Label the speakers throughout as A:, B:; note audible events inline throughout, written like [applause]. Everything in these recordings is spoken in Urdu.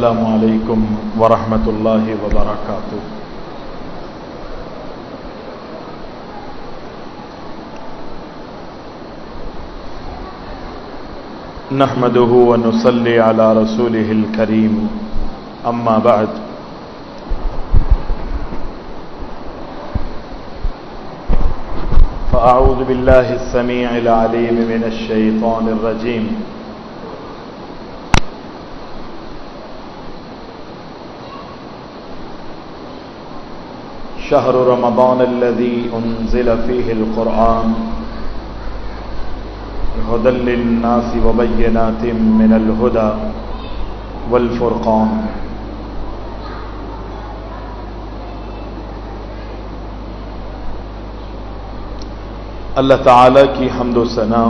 A: السلام علیکم ورحمۃ اللہ وبرکاتہ نحمده ونصلي على رسوله الكريم. أما بعد. فأعوذ بالله السميع العليم من الشيطان الرجيم. شهر رمضان الذي أنزل فيه القرآن هدى للناس وبينات من الهدى والفرقان. اللہ تعالی کی حمد و ثنا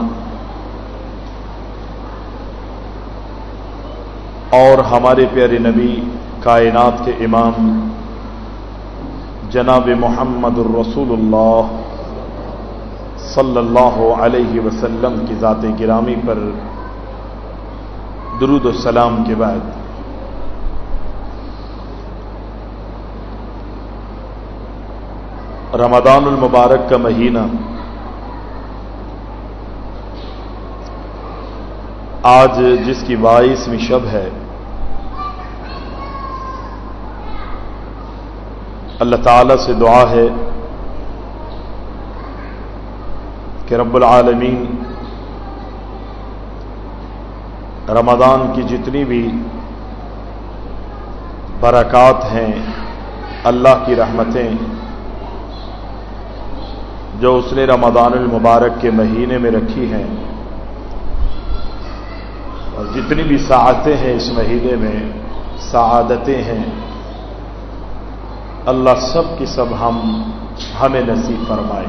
A: اور ہمارے پیارے نبی کائنات کے امام جناب محمد الرسول اللہ صلی اللہ علیہ وسلم کی ذات گرامی پر درود السلام کے بعد رمضان المبارک کا مہینہ آج جس کی بائیسویں شب ہے اللہ تعالی سے دعا ہے کہ رب العالمین رمضان کی جتنی بھی برکات ہیں، اللہ کی رحمتیں، جو اس نے رمضان المبارک کے مہینے میں رکھی ہیں، اور جتنی بھی سعادتیں ہیں اس مہینے میں، سعادتیں ہیں اللہ سب کی سب ہم ہمیں نصیب فرمائیں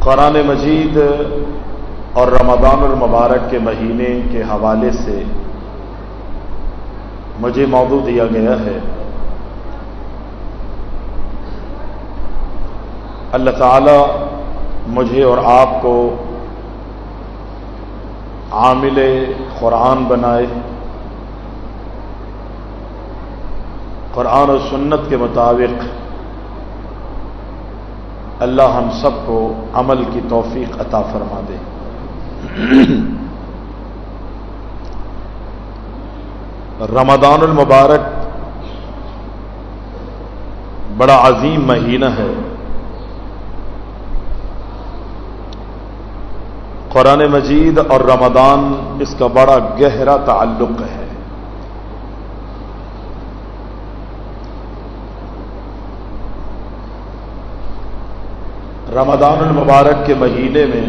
A: قرآن مجید اور رمضان المبارک کے مہینے کے حوالے سے مجھے موضوع دیا گیا ہے۔ اللہ تعالی مجھے اور آپ کو عامل قرآن بنائے، قرآن و سنت کے مطابق اللہ ہم سب کو عمل کی توفیق عطا فرما دے۔ رمضان المبارک بڑا عظیم مہینہ ہے۔ قرآن مجید اور رمضان اس کا بڑا گہرا تعلق ہے۔ رمضان المبارک کے مہینے میں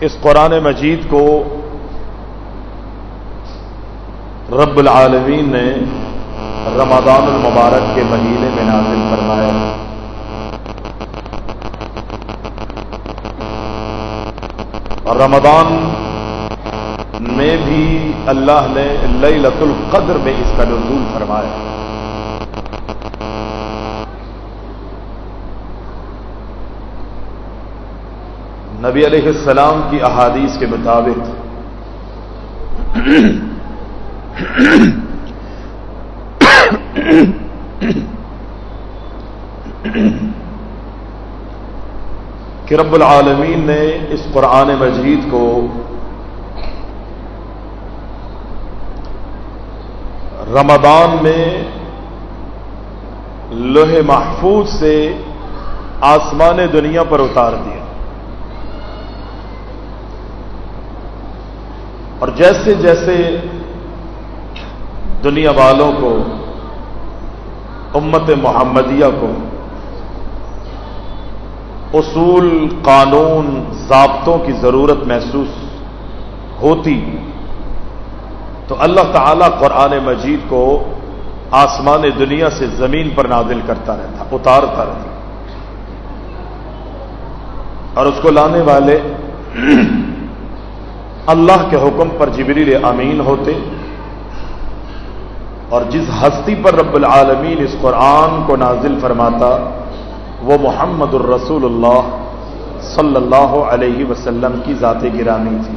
A: اس قرآن مجید کو رب العالمین نے رمضان المبارک کے مہینے میں نازل فرمایا۔ اور رمضان میں بھی اللہ نے لیلت القدر میں اس کا نزول فرمایا۔ نبی علیہ السلام کی احادیث کے مطابق کہ رب العالمین نے اس قرآن مجید کو رمضان میں لوہے محفوظ سے آسمان دنیا پر اتار دیا۔ اور جیسے جیسے دنیا والوں کو، امت محمدیہ کو اصول، قانون، ضابطوں کی ضرورت محسوس ہوتی تو اللہ تعالی قرآن مجید کو آسمان دنیا سے زمین پر نازل کرتا رہتا، اتارتا رہتا۔ اور اس کو لانے والے [clears throat] اللہ کے حکم پر جبریل امین ہوتے۔ اور جس ہستی پر رب العالمین اس قرآن کو نازل فرماتا وہ محمد الرسول اللہ صلی اللہ علیہ وسلم کی ذات گرامی تھی۔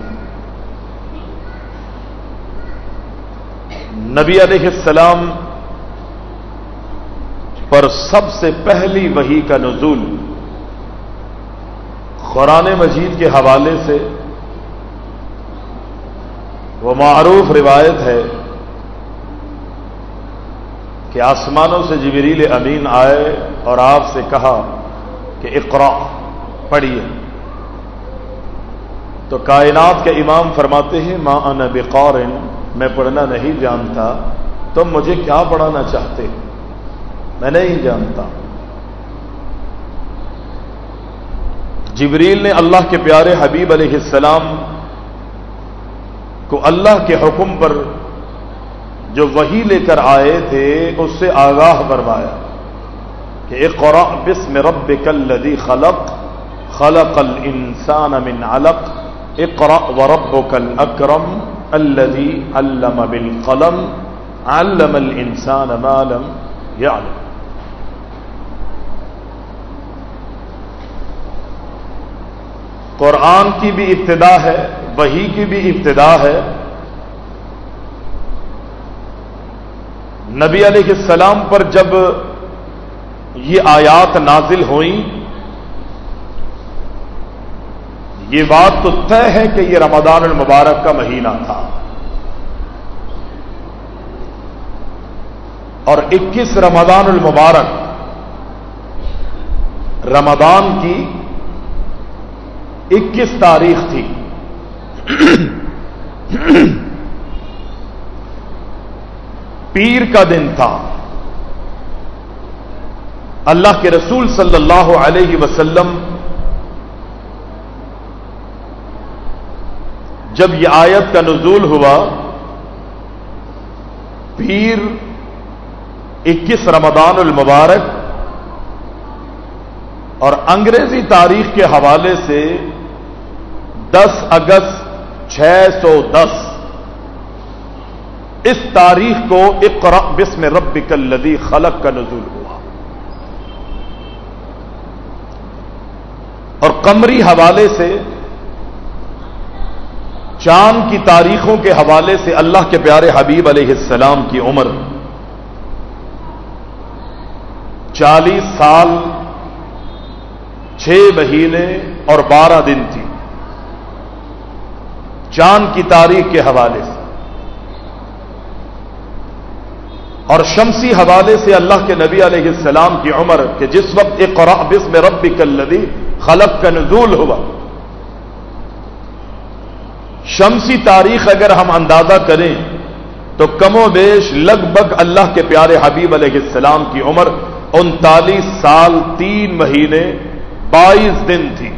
A: نبی علیہ السلام پر سب سے پہلی وہی کا نزول قرآن مجید کے حوالے سے وہ معروف روایت ہے۔ کہ آسمانوں سے جبریل امین آئے اور آپ سے کہا کہ اقرا پڑھیے۔ تو کائنات کے امام فرماتے ہیں ماں ان بقور میں پڑھنا نہیں جانتا، تم مجھے کیا پڑھانا چاہتے میں نہیں جانتا۔ جبریل نے اللہ کے پیارے حبیب علیہ السلام کو اللہ کے حکم پر جو وہی لے کر آئے تھے، اس سے آگاہ فرمایا کہ اقرا بسم ربک الذی خلق خلق الانسان من علق اقرا وربک الاکرم الذي علم بالقلم، علم الانسان ما لم يعلم. قرآن کی بھی ابتدا ہے، وہی کی بھی ابتدا ہے نبی علیہ السلام پر جب یہ آیات نازل ہوئیں، یہ بات تو طے ہے کہ یہ رمضان المبارک کا مہینہ تھا۔ اور اکیس رمضان المبارک، رمضان کی اکیس تاریخ تھی۔ پیر کا دن تھا۔ اللہ کے رسول صلی اللہ علیہ وسلم جب یہ آیت کا نزول ہوا، پیر اکیس رمضان المبارک اور انگریزی تاریخ کے حوالے سے دس اگست چھ سو دس اس تاریخ کو اقرا بسم ربک الذی خلق کا نزول ہوا۔ اور قمری حوالے سے، چاند کی تاریخوں کے حوالے سے اللہ کے پیارے حبیب علیہ السلام کی عمر چالیس سال، چھ مہینے اور بارہ دن تھی۔ چاند کی تاریخ کے حوالے سے۔ اور شمسی حوالے سے اللہ کے نبی علیہ السلام کی عمر کہ جس وقت ایک بسم ربی کلدی خلق کا نزول ہوا۔ شمسی تاریخ اگر ہم اندازہ کریں تو کم و بیش لگ بھگ اللہ کے پیارے حبیب علیہ السلام کی عمر انتالیس سال تین مہینے بائیس دن تھی۔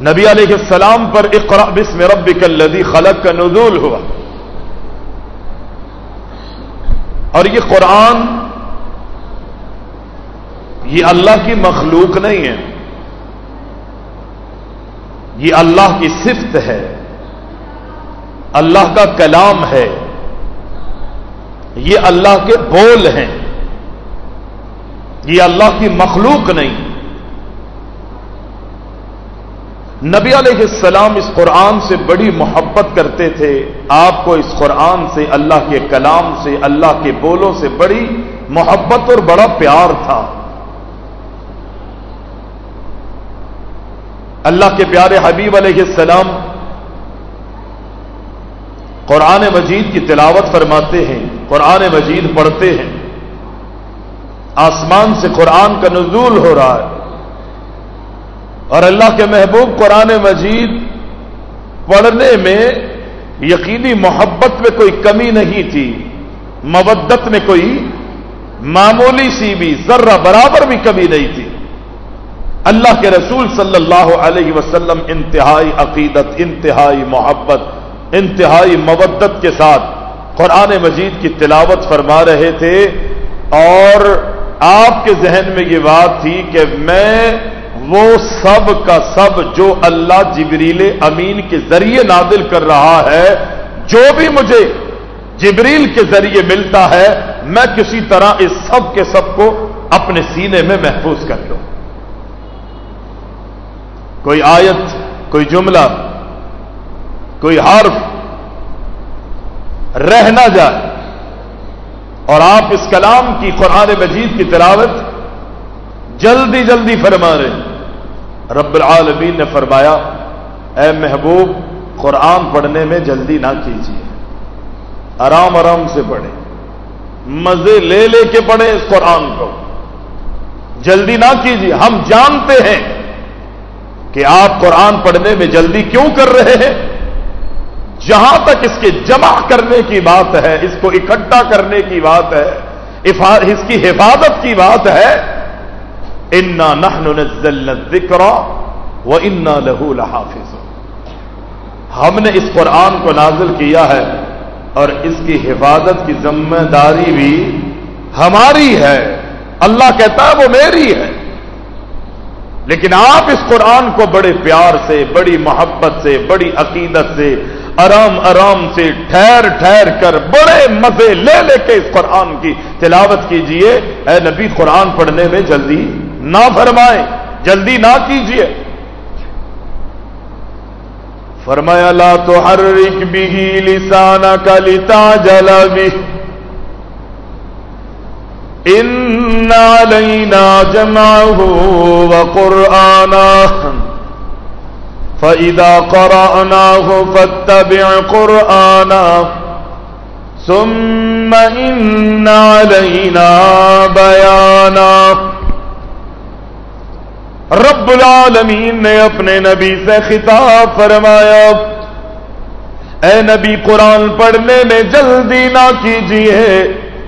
A: نبی علیہ السلام پر اقرا بسم ربک الذی خلق کا نزول ہوا۔ اور یہ قرآن یہ اللہ کی مخلوق نہیں ہے. یہ اللہ کی صفت ہے. اللہ کا کلام ہے. یہ اللہ کے بول ہیں. یہ اللہ کی مخلوق نہیں. نبی علیہ السلام اس قرآن سے بڑی محبت کرتے تھے، آپ کو اس قرآن سے، اللہ کے کلام سے، اللہ کے بولوں سے بڑی محبت اور بڑا پیار تھا۔ اللہ کے پیارے حبیب علیہ السلام قرآن مجید کی تلاوت فرماتے ہیں، قرآن مجید پڑھتے ہیں۔ آسمان سے قرآن کا نزول ہو رہا ہے۔ اور اللہ کے محبوب قرآن مجید پڑھنے میں یقینی محبت میں کوئی کمی نہیں تھی، مودت میں کوئی معمولی سی بھی، ذرہ برابر بھی کمی نہیں تھی۔ اللہ کے رسول صلی اللہ علیہ وسلم انتہائی عقیدت، انتہائی محبت، انتہائی مودت کے ساتھ قرآن مجید کی تلاوت فرما رہے تھے۔ اور آپ کے ذہن میں یہ بات تھی کہ میں وہ سب کا سب جو اللہ جبریل امین کے ذریعے نازل کر رہا ہے، جو بھی مجھے جبریل کے ذریعے ملتا ہے، میں کسی طرح اس سب کے سب کو اپنے سینے میں محفوظ کر لوں۔ کوئی آیت، کوئی جملہ، کوئی حرف رہ نہ جائے اور آپ اس کلام کی قرآن مجید کی تلاوت جلدی جلدی فرما رہے رب العالمین نے فرمایا، اے محبوب، قرآن پڑھنے میں جلدی نہ کیجیے۔ آرام آرام سے پڑھیں۔ مزے لے لے کے پڑھیں اس قرآن کو۔ جلدی نہ کیجیے۔ ہم جانتے ہیں کہ آپ قرآن پڑھنے میں جلدی کیوں کر رہے ہیں۔ جہاں تک اس کے جمع کرنے کی بات ہے، اس کو اکٹھا کرنے کی بات ہے اس کی حفاظت کی بات ہے انا نزلنا الذکر و انا لہو لحافظ ہم نے اس قرآن کو نازل کیا ہے اور اس کی حفاظت کی ذمہ داری بھی ہماری ہے اللہ کہتا ہے وہ میری ہے لیکن آپ اس قرآن کو بڑے پیار سے بڑی محبت سے بڑی عقیدت سے آرام آرام سے ٹھہر ٹھہر کر بڑے مزے لے لے کے اس قرآن کی تلاوت کیجیے اے نبی قرآن پڑھنے میں جلدی نہ فرمائیں، جلدی نہ کیجیے۔ فرمایا، لا تو ہر رک بھی لسانہ کا لتا جلا بھی لینا جمع ہو و قرآنا فَإِذَا قَرَأْنَاهُ فَاتَّبِعْ قُرْآنَا ثُمَّ إِنَّ عَلَيْنَا رب العالمین نے اپنے نبی سے خطاب فرمایا، اے نبی قرآن پڑھنے میں جلدی نہ کیجیے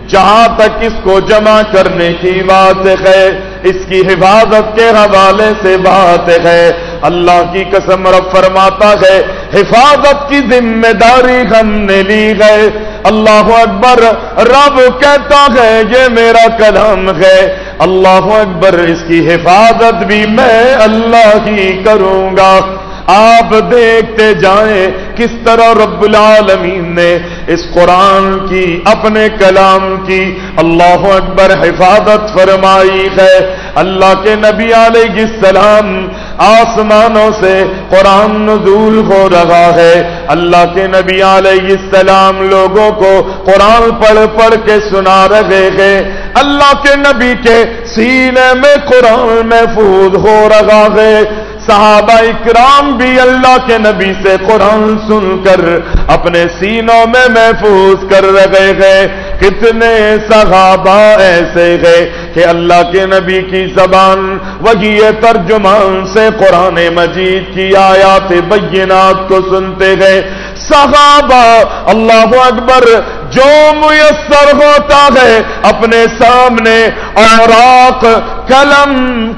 A: جہاں تک اس کو جمع کرنے کی بات ہے اس کی حفاظت کے حوالے سے بات ہے۔ اللہ کی قسم رب فرماتا ہے، حفاظت کی ذمہ داری ہم نے لی ہے۔ اللہ اکبر رب کہتا ہے، یہ میرا کلام ہے۔ اللہ اکبر اس کی حفاظت بھی میں اللہ ہی کروں گا۔ آپ دیکھتے جائیں کس طرح رب العالمین نے اس قرآن کی، اپنے کلام کی اللہ اکبر حفاظت فرمائی ہے۔ اللہ کے نبی علیہ السلام آسمانوں سے قرآن نزول ہو رہا ہے۔ اللہ کے نبی علیہ السلام لوگوں کو قرآن پڑھ پڑھ کے سنا رہے ہیں۔ اللہ کے نبی کے سینے میں قرآن محفوظ ہو رہا ہے۔ صحابہ اکرام بھی اللہ کے نبی سے قرآن سن کر اپنے سینوں میں محفوظ کر رہے گئے کتنے صحابہ ایسے گئے کہ اللہ کے نبی کی زبان وہی ترجمان سے قرآن مجید کی آیات بینات کو سنتے گئے صحابہ، اللہ اکبر، جو میسر ہوتا ہے، اپنے سامنے اوراق، قلم،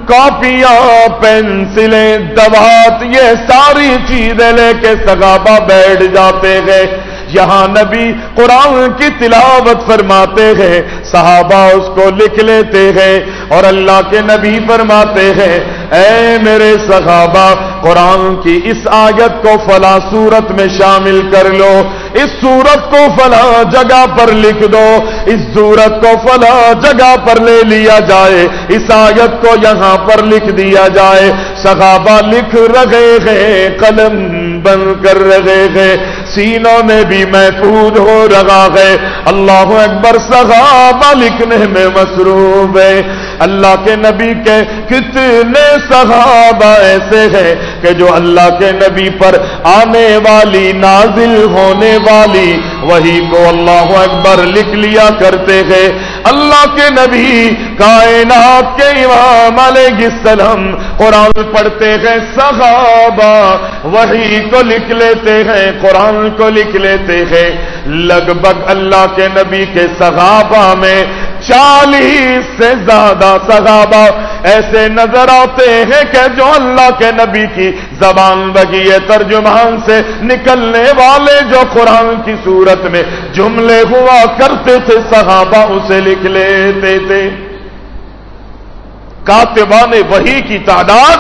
A: کاپیاں، پینسلیں دوات یہ ساری چیزیں لے کے صحابہ بیٹھ جاتے گئے یہاں نبی قرآن کی تلاوت فرماتے ہیں، صحابہ اس کو لکھ لیتے ہیں اور اللہ کے نبی فرماتے ہیں، اے میرے صحابہ قرآن کی اس آیت کو فلاں صورت میں شامل کر لو۔ اس صورت کو فلاں جگہ پر لکھ دو۔ اس صورت کو فلاں جگہ پر لے لیا جائے۔ اس آیت کو یہاں پر لکھ دیا جائے۔ صحابہ لکھ رہے ہیں، قلم بند کر رہے ہیں۔ سینوں میں بھی محفوظ ہو رہا ہے۔ اللہ اکبر صحابہ لکھنے میں مصروف ہے۔ اللہ کے نبی کے کتنے صحابہ ایسے ہیں۔ کہ جو اللہ کے نبی پر آنے والی نازل ہونے والی، وہی کو اللہ اکبر لکھ لیا کرتے ہیں۔ اللہ کے نبی، کائنات کے امام علیہ السلام قرآن پڑھتے ہیں صحابہ، وہی کو لکھ لیتے ہیں، قرآن کو لکھ لیتے ہیں۔ لگ بھگ اللہ کے نبی کے صحابہ میں چالیس سے زیادہ صحابہ ایسے نظر آتے ہیں کہ جو اللہ کے نبی کی زبان بگی ترجمان سے نکلنے والے جو قرآن کی صورت میں جملے ہوا کرتے تھے، صحابہ اسے لکھ لیتے تھے۔ کاتبان وہی کی تعداد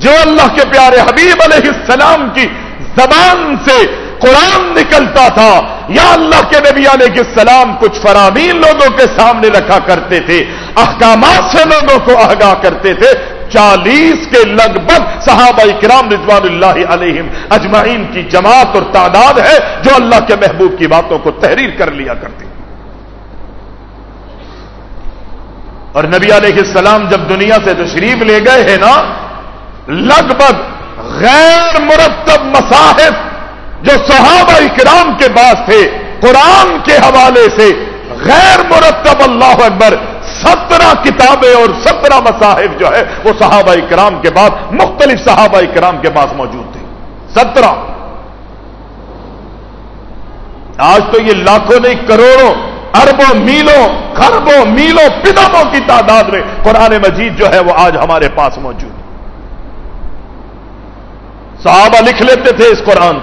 A: جو اللہ کے پیارے حبیب علیہ السلام کی زبان سے قرآن نکلتا تھا۔ یا اللہ کے نبی علیہ السلام کچھ فرامین لوگوں کے سامنے رکھا کرتے تھے۔ احکامات سے لوگوں کو آگاہ کرتے تھے۔ چالیس کے لگ بھگ صحابہ کرام رضوان اللہ علیہم اجمعین کی جماعت اور تعداد ہے جو اللہ کے محبوب کی باتوں کو تحریر کر لیا کرتے اور نبی علیہ السلام جب دنیا سے تشریف لے گئے ہیں نا، لگ بھگ غیر مرتب مصاحب جو صحابہ کرام کے پاس تھے، قرآن کے حوالے سے غیر مرتب اللہ اکبر سترہ کتابیں اور سترہ مصاحب جو ہے، وہ صحابہ کرام کے بعد مختلف صحابہ کرام کے پاس موجود تھے۔ سترہ۔ آج تو یہ لاکھوں نہیں، کروڑوں، اربوں میلوں، خربوں میلوں، پدموں کی تعداد میں قرآن مجید جو ہے، وہ آج ہمارے پاس موجود صحابہ لکھ لیتے تھے اس قرآن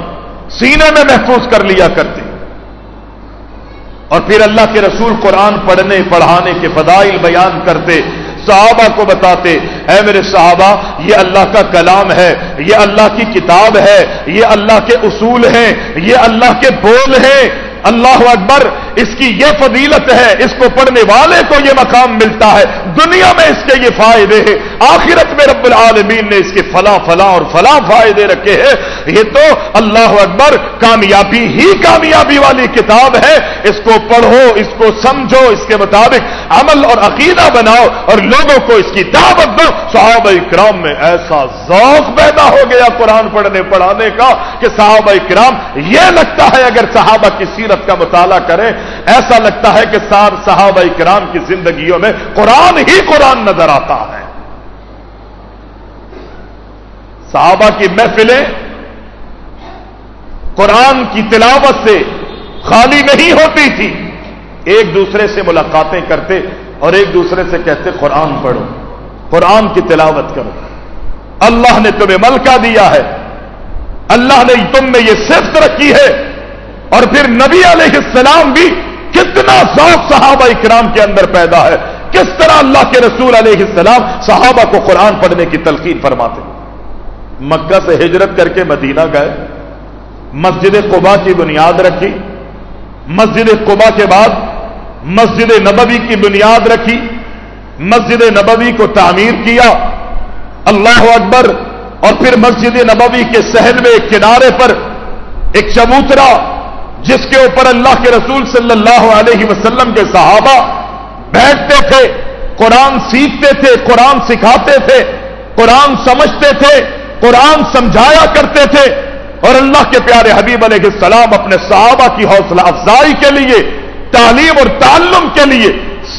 A: سینے میں محفوظ کر لیا کرتے۔ اور پھر اللہ کے رسول قرآن پڑھنے، پڑھانے کے فضائل بیان کرتے، صحابہ کو بتاتے، اے میرے صحابہ، یہ اللہ کا کلام ہے، یہ اللہ کی کتاب ہے، یہ اللہ کے اصول ہیں، یہ اللہ کے بول ہیں، اللہ اکبر اس کی یہ فضیلت ہے، اس کو پڑھنے والے کو یہ مقام ملتا ہے۔ دنیا میں اس کے یہ فائدے ہیں۔ آخرت میں رب العالمین نے اس کے فلاں فلاں اور فلاں فائدے رکھے ہیں۔ یہ تو اللہ اکبر کامیابی ہی کامیابی والی کتاب ہے۔ اس کو پڑھو، اس کو سمجھو، اس کے مطابق عمل اور عقیدہ بناؤ اور لوگوں کو اس کی دعوت دو۔ صحابہ کرام میں ایسا ذوق پیدا ہو گیا قرآن پڑھنے، پڑھانے کا کہ صحابہ کرام یہ لگتا ہے اگر صحابہ کی سیرت کا مطالعہ کریں ایسا لگتا ہے کہ سار صحابہ کرام کی زندگیوں میں قرآن ہی قرآن نظر آتا ہے۔ صحابہ کی محفلیں قرآن کی تلاوت سے خالی نہیں ہوتی تھی۔ ایک دوسرے سے ملاقاتیں کرتے اور ایک دوسرے سے کہتے، قرآن پڑھو، قرآن کی تلاوت کرو۔ اللہ نے تمہیں ملکہ دیا ہے۔ اللہ نے تم میں یہ صفت رکھی ہے۔ اور پھر نبی علیہ السلام بھی کتنا ذوق صحابہ اکرام کے اندر پیدا ہے۔ کس طرح اللہ کے رسول علیہ السلام صحابہ کو قرآن پڑھنے کی تلقین فرماتے مکہ سے ہجرت کر کے مدینہ گئے۔ مسجد قبا کی بنیاد رکھی۔ مسجد قبا کے بعد مسجد نبوی کی بنیاد رکھی۔ مسجد نبوی کو تعمیر کیا۔ اللہ اکبر۔ اور پھر مسجد نبوی کے سہل میں ایک کنارے پر ایک چبوترا جس کے اوپر اللہ کے رسول صلی اللہ علیہ وسلم کے صحابہ بیٹھتے تھے، قرآن سیکھتے تھے، قرآن سکھاتے تھے، قرآن سمجھتے تھے، قرآن سمجھایا کرتے تھے۔ اور اللہ کے پیارے حبیب علیہ السلام اپنے صحابہ کی حوصلہ افزائی کے لیے، تعلیم اور تعلم کے لیے،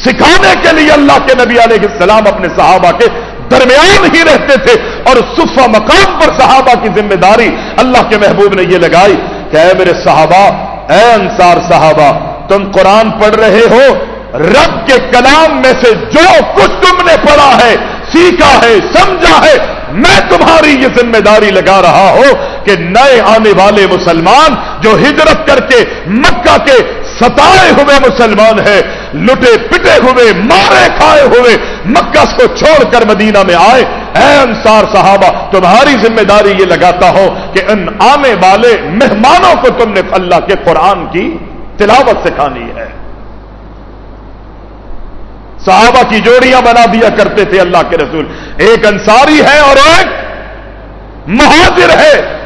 A: سکھانے کے لیے اللہ کے نبی علیہ السلام اپنے صحابہ کے درمیان ہی رہتے تھے۔ اور صفا مقام پر صحابہ کی ذمہ داری اللہ کے محبوب نے یہ لگائی کہ اے میرے صحابہ اے انصار صحابہ، تم قرآن پڑھ رہے ہو، رب کے کلام میں سے جو کچھ تم نے پڑھا ہے، سیکھا ہے، سمجھا ہے، میں تمہاری یہ ذمہ داری لگا رہا ہوں کہ نئے آنے والے مسلمان جو ہجرت کر کے مکہ کے ستائے ہوئے مسلمان ہیں، لٹے پٹے ہوئے، مارے کھائے ہوئے، مکہ کو چھوڑ کر مدینہ میں آئے۔ اے انصار صحابہ، تمہاری ذمہ داری یہ لگاتا ہو کہ ان آنے والے مہمانوں کو تم نے اللہ کے قرآن کی تلاوت سکھانی ہے۔ صحابہ کی جوڑیاں بنا دیا کرتے تھے اللہ کے رسول۔ ایک انصاری ہے اور ایک مہاجر ہے۔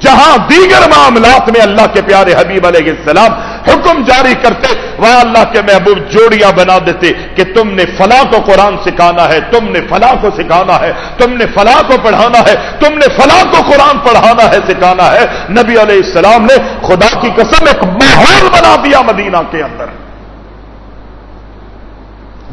A: جہاں دیگر معاملات میں اللہ کے پیارے حبیب علیہ السلام حکم جاری کرتے، وہاں اللہ کے محبوب جوڑیاں بنا دیتے کہ تم نے فلاں کو قرآن سکھانا ہے، تم نے فلاں کو سکھانا ہے، تم نے فلاں کو پڑھانا ہے، تم نے فلاں کو قرآن پڑھانا ہے، سکھانا ہے۔ نبی علیہ السلام نے خدا کی قسم ایک ماحول بنا دیا مدینہ کے اندر۔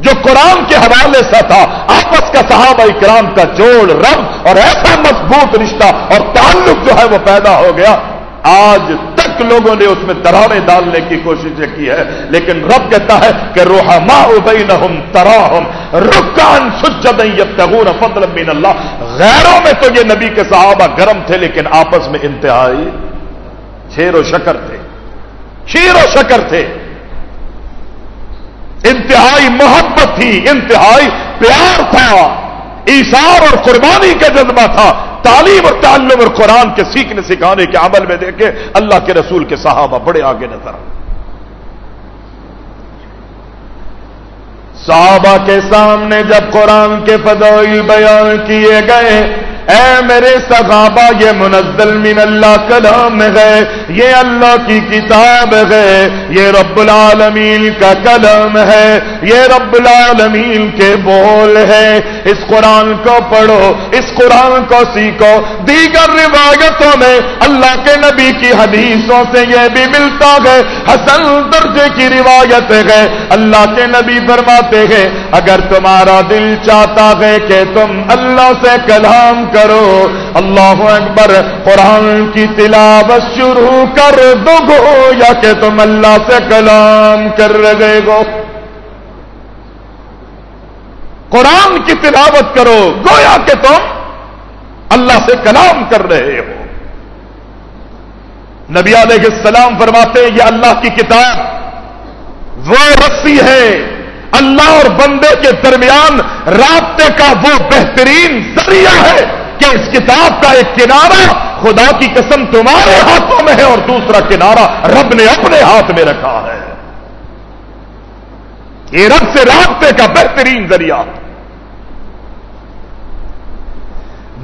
A: جو قرآن کے حوالے سے تھا آپس کا صحابہ اکرام کا جوڑ، رب اور ایسا مضبوط رشتہ اور تعلق جو ہے وہ پیدا ہو گیا۔ آج تک لوگوں نے اس میں دراڑے ڈالنے کی کوششیں کی ہے لیکن رب کہتا ہے کہ روحا ماں تراہم رکان سجد یبتغون فضل من اللہ۔ غیروں میں تو یہ نبی کے صحابہ گرم تھے، لیکن آپس میں انتہائی شیر و شکر تھے۔ شیر و شکر تھے۔ انتہائی محبت تھی، انتہائی پیار تھا۔ ایشار اور قربانی کا جذبہ تھا۔ تعلیم اور تعلم اور قرآن کے سیکھنے، سکھانے کے عمل میں دیکھے اللہ کے رسول کے صحابہ بڑے آگے نظر آئے۔ صحابہ کے سامنے جب قرآن کے فضائل بیان کیے گئے اے میرے صحابہ، یہ منزل من اللہ کلام ہے، یہ اللہ کی کتاب ہے، یہ رب العالمین کا کلام ہے، یہ رب العالمین کے بول ہے۔ اس قرآن کو پڑھو، اس قرآن کو سیکھو۔ دیگر روایتوں میں اللہ کے نبی کی حدیثوں سے یہ بھی ملتا ہے، حسن درجے کی روایت ہے۔ اللہ کے نبی فرماتے ہیں، اگر تمہارا دل چاہتا ہے کہ تم اللہ سے کلام کرو۔ اللہ اکبر، قرآن کی تلاوت شروع کر دو گو یا کہ تم اللہ سے کلام کر رہے گو قرآن کی تلاوت کرو، گویا کہ تم اللہ سے کلام کر رہے ہو۔ نبی علیہ السلام فرماتے ہیں، یہ اللہ کی کتاب وہ رسی ہے۔ اللہ اور بندے کے درمیان رابطے کا وہ بہترین ذریعہ ہے۔ کہ اس کتاب کا ایک کنارہ خدا کی قسم تمہارے ہاتھوں میں ہے اور دوسرا کنارہ رب نے اپنے ہاتھ میں رکھا ہے۔ یہ رب سے رابطے کا بہترین ذریعہ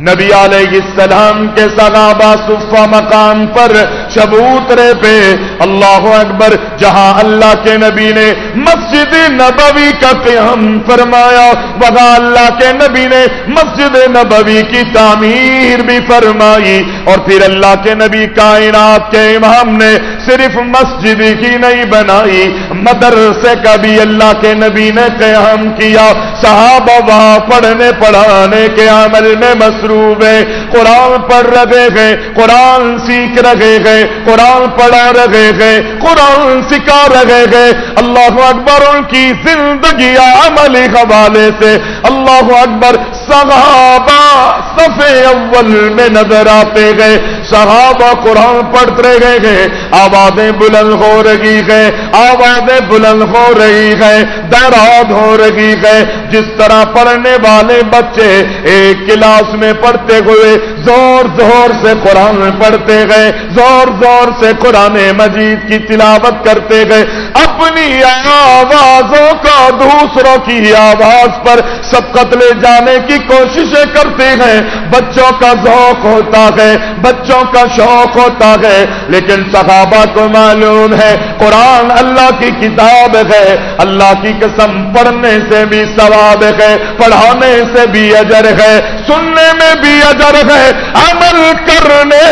A: نبی علیہ السلام کے صحابہ صفا مقام پر چبوترے پہ اللہ اکبر، جہاں اللہ کے نبی نے مسجد نبوی کا قیام فرمایا، وہاں اللہ کے نبی نے مسجد نبوی کی تعمیر بھی فرمائی۔ اور پھر اللہ کے نبی کائنات کے امام نے صرف مسجد ہی نہیں بنائی، مدرسے کا بھی اللہ کے نبی نے قیام کیا۔ صحابہ وہاں پڑھنے پڑھانے کے عمل میں مصروف مصروف ہے، قرآن پڑھ رہے ہیں، قرآن سیکھ رہے ہیں، قرآن پڑھا رہے ہیں، قرآن سکھا رہے ہیں۔ اللہ اکبر ان کی زندگی عملی حوالے سے، اللہ اکبر صحابہ صفے اول میں نظر آتے گئے، صحابہ قرآن پڑھتے رہے گئے، آوازیں بلند ہو رہی ہے آوازیں بلند ہو رہی ہے دراد ہو رہی ہے جس طرح پڑھنے والے بچے ایک کلاس میں پڑھتے ہوئے زور زور سے قرآن پڑھتے گئے، زور زور سے قرآن مجید کی تلاوت کرتے گئے۔ اپنی آوازوں کا دوسروں کی آواز پر سبقت لے جانے کی کوششیں کرتے ہیں، بچوں کا ذوق ہوتا ہے، بچوں کا شوق ہوتا ہے، لیکن صحابہ کو معلوم ہے، قرآن اللہ کی کتاب ہے، اللہ کی قسم پڑھنے سے بھی ثواب ہے، پڑھانے سے بھی اجر ہے، سننے میں بھی اجر ہے، عمل کرنے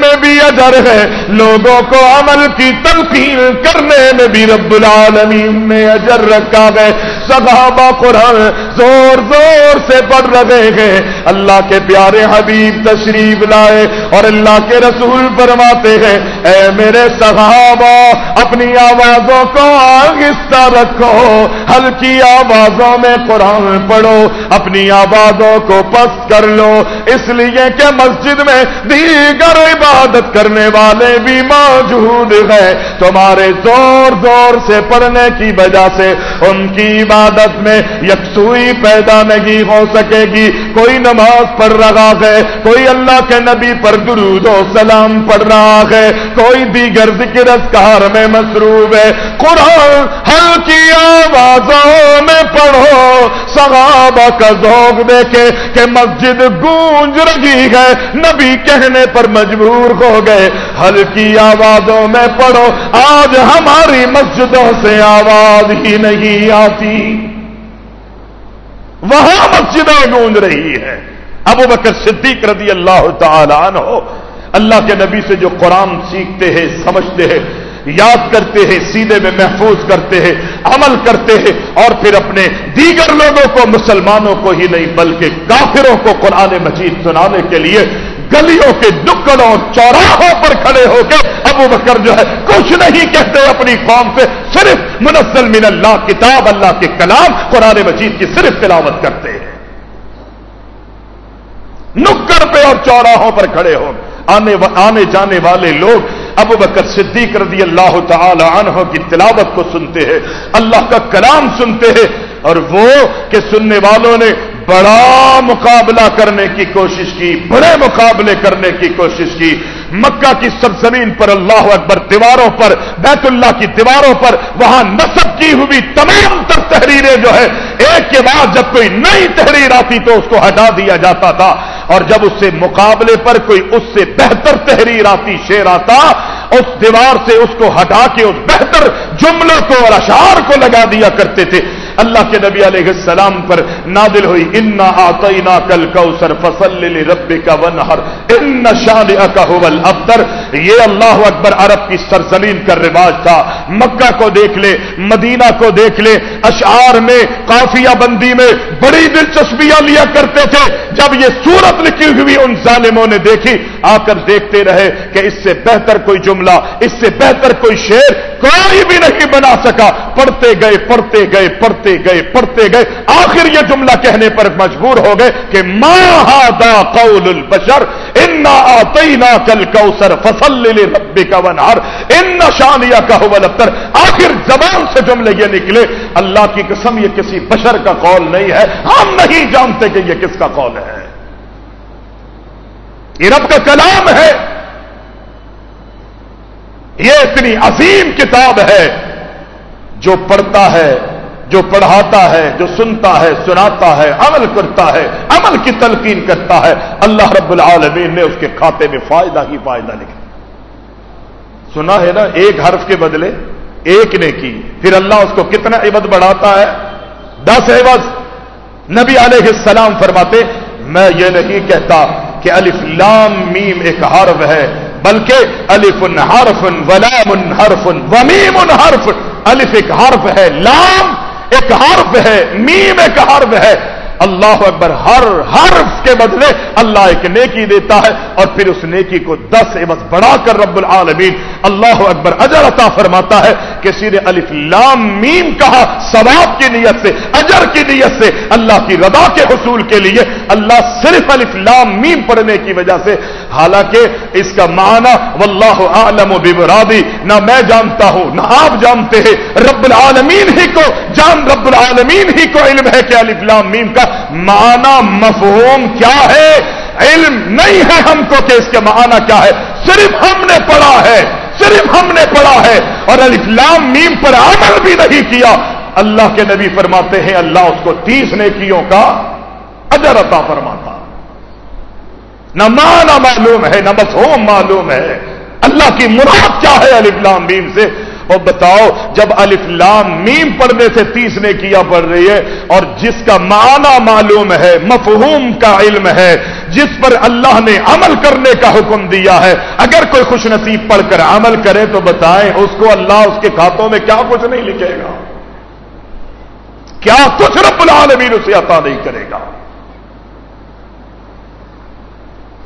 A: میں بھی اجر ہے، لوگوں کو عمل کی تلقین کرنے میں بھی رب العالمین نے اجر رکھا ہے۔ صحابہ قرآن زور زور سے پڑھ رہے ہیں۔ اللہ کے پیارے حبیب تشریف لائے اور اللہ کے رسول فرماتے ہیں، اے میرے صحابہ اپنی آوازوں کو آہستہ رکھو۔ ہلکی آوازوں میں قرآن پڑھو، اپنی آوازوں کو پست کر لو۔ اس لیے کہ مسجد میں دیگر عبادت کرنے والے بھی موجود ہیں۔ تمہارے زور زور سے پڑھنے کی وجہ سے ان کی عبادت میں یکسوئی پیدا نہیں ہو سکے گی۔ کوئی نماز پڑھ رہا ہے، کوئی اللہ کے نبی پر درود و سلام پڑھ رہا ہے۔ کوئی دیگر ذکر اسکار میں مصروف ہے۔ قرآن ہلکی آوازوں میں پڑھو۔ صحابہ کا ذوق دیکھے کہ مسجد گونج رہی ہے۔ نبی کہنے پر مجبور ہو گئے۔ ہلکی آوازوں میں پڑھو۔ آج ہماری مسجدوں سے آواز ہی نہیں آتی۔ وہاں مسجدیں گونج رہی ہے ابو بکر صدیق رضی اللہ تعالی عنہ اللہ کے نبی سے جو قرآن سیکھتے ہیں، سمجھتے ہیں، یاد کرتے ہیں سیدھے میں محفوظ کرتے ہیں، عمل کرتے ہیں اور پھر اپنے دیگر لوگوں کو، مسلمانوں کو ہی نہیں، بلکہ کافروں کو قرآن مجید سنانے کے لیے گلیوں کے نکڑوں چوراہوں پر کھڑے ہو کے ابو بکر جو ہے کچھ نہیں کہتے اپنی قوم سے، صرف منزل من اللہ، کتاب اللہ کے کلام، قرآن مجید کی صرف تلاوت کرتے ہیں۔ نکڑ پہ اور چوراہوں پر کھڑے ہو آنے آنے جانے والے لوگ ابو بکر صدیق رضی اللہ تعالی عنہ کی تلاوت کو سنتے ہیں، اللہ کا کلام سنتے ہیں اور وہ کہ سننے والوں نے بڑا مقابلہ کرنے کی کوشش کی، بڑے مقابلے کرنے کی کوشش کی۔ مکہ کی سرزمین پر اللہ اکبر دیواروں پر، بیت اللہ کی دیواروں پر وہاں نصب کی ہوئی تمام تر تحریریں جو ہے ایک کے بعد جب کوئی نئی تحریر آتی تو اس کو ہٹا دیا جاتا تھا۔ اور جب اس سے مقابلے پر کوئی اس سے بہتر تحریر آتی شیر آتا، اس دیوار سے اس کو ہٹا کے اس بہتر جملوں کو اور اشار کو لگا دیا کرتے تھے۔ اللہ کے نبی علیہ السلام پر نادل ہوئی، انا آتینا کل کوثر فصل رب کا ونہر ان شان کا ابتر یہ اللہ اکبر عرب کی سرزمین کا رواج تھا۔ مکہ کو دیکھ لے، مدینہ کو دیکھ لے۔ اشعار میں کافیا بندی میں بڑی دلچسپیاں لیا کرتے تھے۔ جب یہ سورت لکھی ہوئی ان ظالموں نے دیکھی، آ کر دیکھتے رہے کہ اس سے بہتر کوئی جملہ، اس سے بہتر کوئی شعر کوئی بھی نہیں بنا سکا۔ پڑھتے گئے پڑھتے گئے پڑھتے گئے پڑھتے گئے۔ آخر یہ جملہ کہنے پر مجبور ہو گئے کہ ماں دا قول البشر ان انا آتینا کل کوسر فصل ربی کا ونہر ان شانیہ کا ابتر آخر زبان سے جملے یہ نکلے اللہ کی قسم یہ کسی بشر کا قول نہیں ہے ہم نہیں جانتے کہ یہ کس کا قول ہے یہ رب کا کلام ہے یہ اتنی عظیم کتاب ہے جو پڑھتا ہے جو پڑھاتا ہے، جو سنتا ہے، سناتا ہے، عمل کرتا ہے، عمل کی تلقین کرتا ہے، اللہ رب العالمین نے اس کے کھاتے میں فائدہ ہی فائدہ لکھا۔ سنا ہے نا، ایک حرف کے بدلے ایک نے کی، پھر اللہ اس کو کتنا عبد بڑھاتا ہے؟ دس عبد نبی علیہ السلام فرماتے، میں یہ نہیں کہتا کہ الف لام میم ایک حرف ہے، بلکہ الف حرف ولام حرف ومیم حرف۔ الف ایک حرف ہے، لام ایک حرف ہے میم ایک حرف ہے۔ اللہ اکبر ہر حرف کے بدلے اللہ ایک نیکی دیتا ہے اور پھر اس نیکی کو دس عوض بڑھا کر رب العالمین اللہ اکبر اجر عطا فرماتا ہے کہ سیر الف لام میم کہا ثواب کی نیت سے، اجر کی نیت سے اللہ کی رضا کے حصول کے لیے اللہ صرف الف لام میم پڑھنے کی وجہ سے، حالانکہ اس کا معنی واللہ عالم و بمرادی، نہ میں جانتا ہوں، نہ آپ جانتے ہیں، رب العالمین ہی کو، جان رب العالمین ہی کو علم ہے کہ الف لام میم کا معنی مفہوم کیا ہے؟ علم نہیں ہے ہم کو کہ اس کے معنی کیا ہے۔ صرف ہم نے پڑھا ہے، صرف ہم نے پڑھا ہے۔ اور الف لام میم پر عمل بھی نہیں کیا۔ اللہ کے نبی فرماتے ہیں، اللہ اس کو تیس نیکیوں کا اجر عطا فرماتا۔ نہ معنی معلوم ہے، نہ مفہوم معلوم ہے۔ اللہ کی مراد کیا ہے الف لام میم سے؟ اور بتاؤ جب الف لام میم پڑھنے سے تیس نے کیا پڑھ رہی ہے اور جس کا معنی معلوم ہے، مفہوم کا علم ہے، جس پر اللہ نے عمل کرنے کا حکم دیا ہے، اگر کوئی خوش نصیب پڑھ کر عمل کرے تو بتائیں اس کو اللہ اس کے کھاتوں میں کیا کچھ نہیں لکھے گا۔ کیا کچھ رب العالمین اسے عطا نہیں کرے گا۔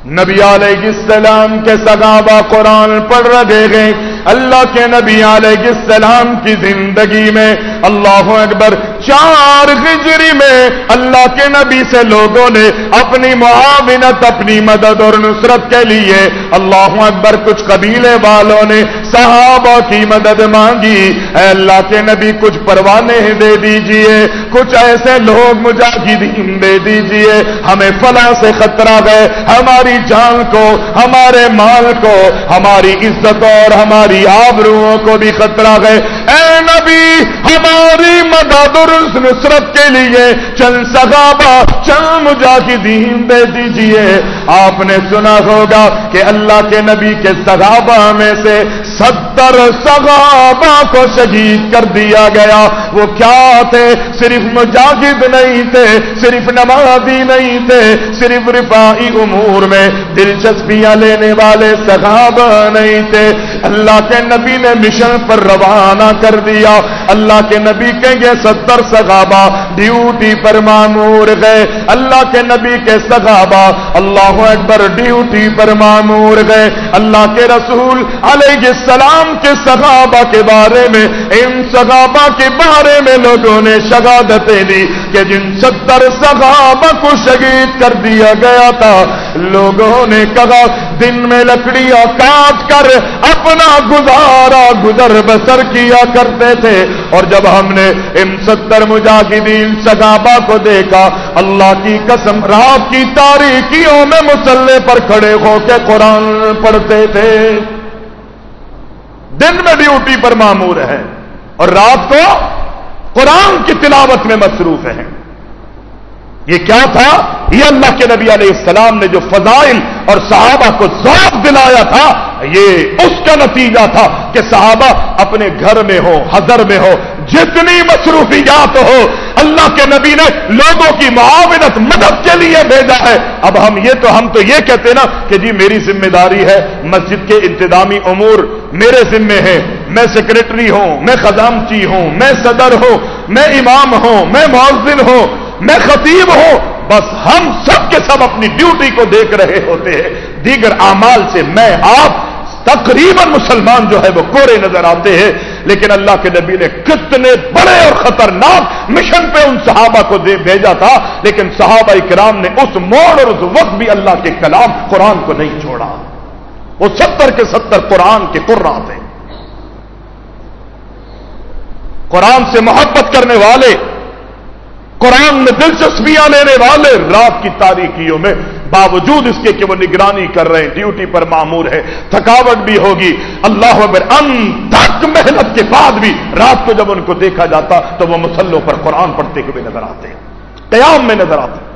A: نبی علیہ السلام کے سگابا قرآن پڑھ رہے گئے اللہ کے نبی علیہ السلام کی زندگی میں اللہ اکبر چار ہجری میں اللہ کے نبی سے لوگوں نے اپنی معاونت، اپنی مدد اور نصرت کے لیے اللہ اکبر کچھ قبیلے والوں نے صحابہ کی مدد مانگی۔ اے اللہ کے نبی، کچھ پروانے دے دیجیے، کچھ ایسے لوگ مجاہدین دے دیجیے۔ ہمیں فلاں سے خطرہ گئے ہماری جان کو، ہمارے مال کو، ہماری عزت اور ہماری آبروؤں کو بھی خطرہ گئے اے نبی، ہماری مدد اور نصرت کے لیے چل صحابہ، چل مجاہدین دے دیجیے۔ آپ نے سنا ہوگا کہ اللہ کے نبی کے صحابہ میں سے ستر صحابہ کو شہید کر دیا گیا۔ وہ کیا تھے؟ صرف مجاہد نہیں تھے، صرف نمازی نہیں تھے، صرف رفائی امور میں دلچسپیاں لینے والے صحابہ نہیں تھے۔ اللہ کے نبی نے مشن پر روانہ کر دیا۔ اللہ کے نبی کہیں گے، ستر صحابہ، ڈیوٹی پر معمور گئے۔ اللہ کے نبی کے صحابہ، اللہ اکبر، ڈیوٹی پر معمور گئے۔ اللہ کے رسول علیہ السلام کے صحابہ کے بارے میں، ان صحابہ کے بارے میں لوگوں نے شہادتیں دی کہ جن ستر صحابہ کو شہید کر دیا گیا تھا۔ لوگوں نے کہا، دن میں لکڑیاں کاٹ کر اپنا گزارا گزر بسر کیا کرتے تھے۔ اور جب ہم نے ان ستر مجاہدین صحابہ کو دیکھا، اللہ کی قسم، رات کی تاریخیوں میں مسلح پر کھڑے ہو کے قرآن پڑھتے تھے۔ دن میں ڈیوٹی پر معمور ہے اور رات کو قرآن کی تلاوت میں مصروف ہیں۔ یہ کیا تھا؟ یہ اللہ کے نبی علیہ السلام نے جو فضائل اور صحابہ کو ذوق دلایا تھا، یہ اس کا نتیجہ تھا کہ صحابہ اپنے گھر میں ہو، حضر میں ہو، جتنی مصروفیات ہو، اللہ کے نبی نے لوگوں کی معاونت مدد کے لیے بھیجا ہے۔ اب ہم یہ تو، ہم تو یہ کہتے نا کہ جی میری ذمہ داری ہے مسجد کے انتظامی امور میرے ذمے ہیں، میں سیکرٹری ہوں، میں خزانچی ہوں، میں صدر ہوں، میں امام ہوں، میں معذن ہوں۔ میں خطیب ہوں۔ بس ہم سب کے سب اپنی ڈیوٹی کو دیکھ رہے ہوتے ہیں۔ دیگر اعمال سے میں آپ تقریباً مسلمان جو ہے وہ کورے نظر آتے ہیں۔ لیکن اللہ کے نبی نے کتنے بڑے اور خطرناک مشن پہ ان صحابہ کو دے بھیجا تھا۔ لیکن صحابہ کرام نے اس موڑ اور اس وقت بھی اللہ کے کلام قرآن کو نہیں چھوڑا۔ وہ ستر کے ستر قرآن کے قرآن تھے۔ قرآن سے محبت کرنے والے قرآن میں دلچسپیاں لینے والے رات کی تاریخیوں میں باوجود اس کے کہ وہ نگرانی کر رہے ہیں، ڈیوٹی پر معمور ہے تھکاوٹ بھی ہوگی۔ اللہ ان تک محنت کے بعد بھی رات کو جب ان کو دیکھا جاتا تو وہ مسلوں پر قرآن پڑھتے ہوئے نظر آتے ہیں۔ قیام میں نظر آتے ہیں۔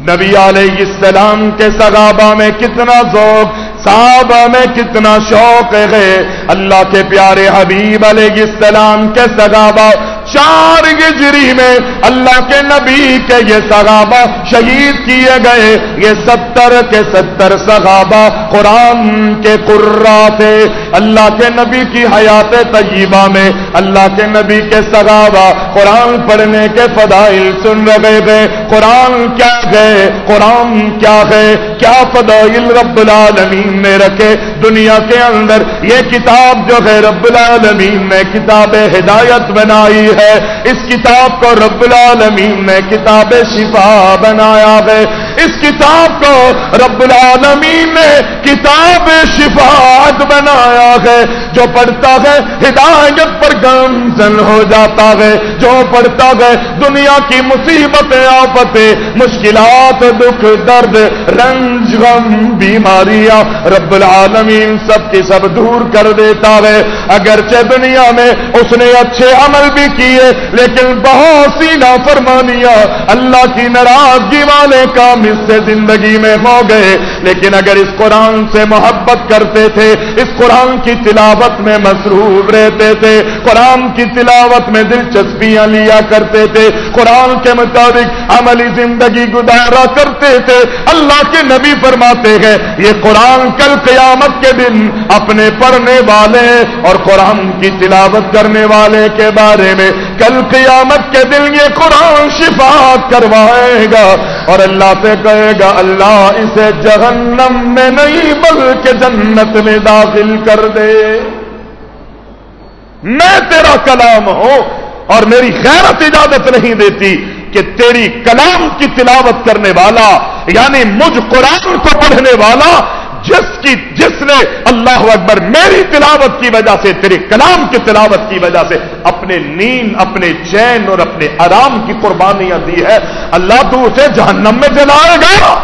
A: نبی علیہ السلام کے صحابہ میں کتنا ذوق صحابہ میں کتنا شوق ہے اللہ کے پیارے حبیب علیہ السلام کے صحابہ چار گجری میں اللہ کے نبی کے یہ صحابہ شہید کیے گئے. یہ ستر کے ستر صحابہ قرآن کے قرا تھے. اللہ کے نبی کی حیات طیبہ میں اللہ کے نبی کے صحابہ قرآن پڑھنے کے فضائل سن رہے گئے قرآن کیا گئے قرآن کیا ہے؟ کیا فضائل رب العالمین نے رکھے، دنیا کے اندر یہ کتاب جو ہے رب العالمین نے کتاب ہدایت بنائی ہے۔ اس کتاب کو رب العالمین نے کتاب شفا بنایا ہے۔ اس کتاب کو رب العالمین نے کتاب شفاعت بنایا ہے۔ جو پڑھتا ہے ہدایت پر گمزن ہو جاتا ہے۔ جو پڑھتا ہے دنیا کی مصیبتیں، آفتیں، مشکلات، دکھ، درد، رنج، غم، بیماریاں رب العالمین سب کی سب دور کر دیتا ہے۔ اگرچہ دنیا میں اس نے اچھے عمل بھی کیے، لیکن بہت سی نافرمانیاں اللہ کی ناراضگی والے کام اس سے زندگی میں ہو گئے۔ لیکن اگر اس قرآن سے محبت کرتے تھے، اس قرآن کی تلاوت میں مصروف رہتے تھے، قرآن کی تلاوت میں دلچسپیاں لیا کرتے تھے قرآن کے مطابق عملی زندگی گزارا کرتے تھے، اللہ کے نبی فرماتے ہیں، یہ قرآن کل قیامت کے دن اپنے پڑھنے والے اور قرآن کی تلاوت کرنے والے کے بارے میں، کل قیامت کے دن یہ قرآن شفاعت کروائے گا اور اللہ سے کہے گا، اللہ اسے جہنم میں نہیں بلکہ جنت میں داخل کر دے۔ میں تیرا کلام ہوں اور میری خیرت اجازت نہیں دیتی کہ تیری کلام کی تلاوت کرنے والا یعنی مجھ قرآن کو پڑھنے والا، جس کی، جس نے اللہ اکبر میری تلاوت کی وجہ سے، تیرے کلام کی تلاوت کی وجہ سے اپنے نیند، اپنے چین اور اپنے آرام کی قربانیاں دی ہے۔ اللہ تو اسے جہنم میں جلائے گا۔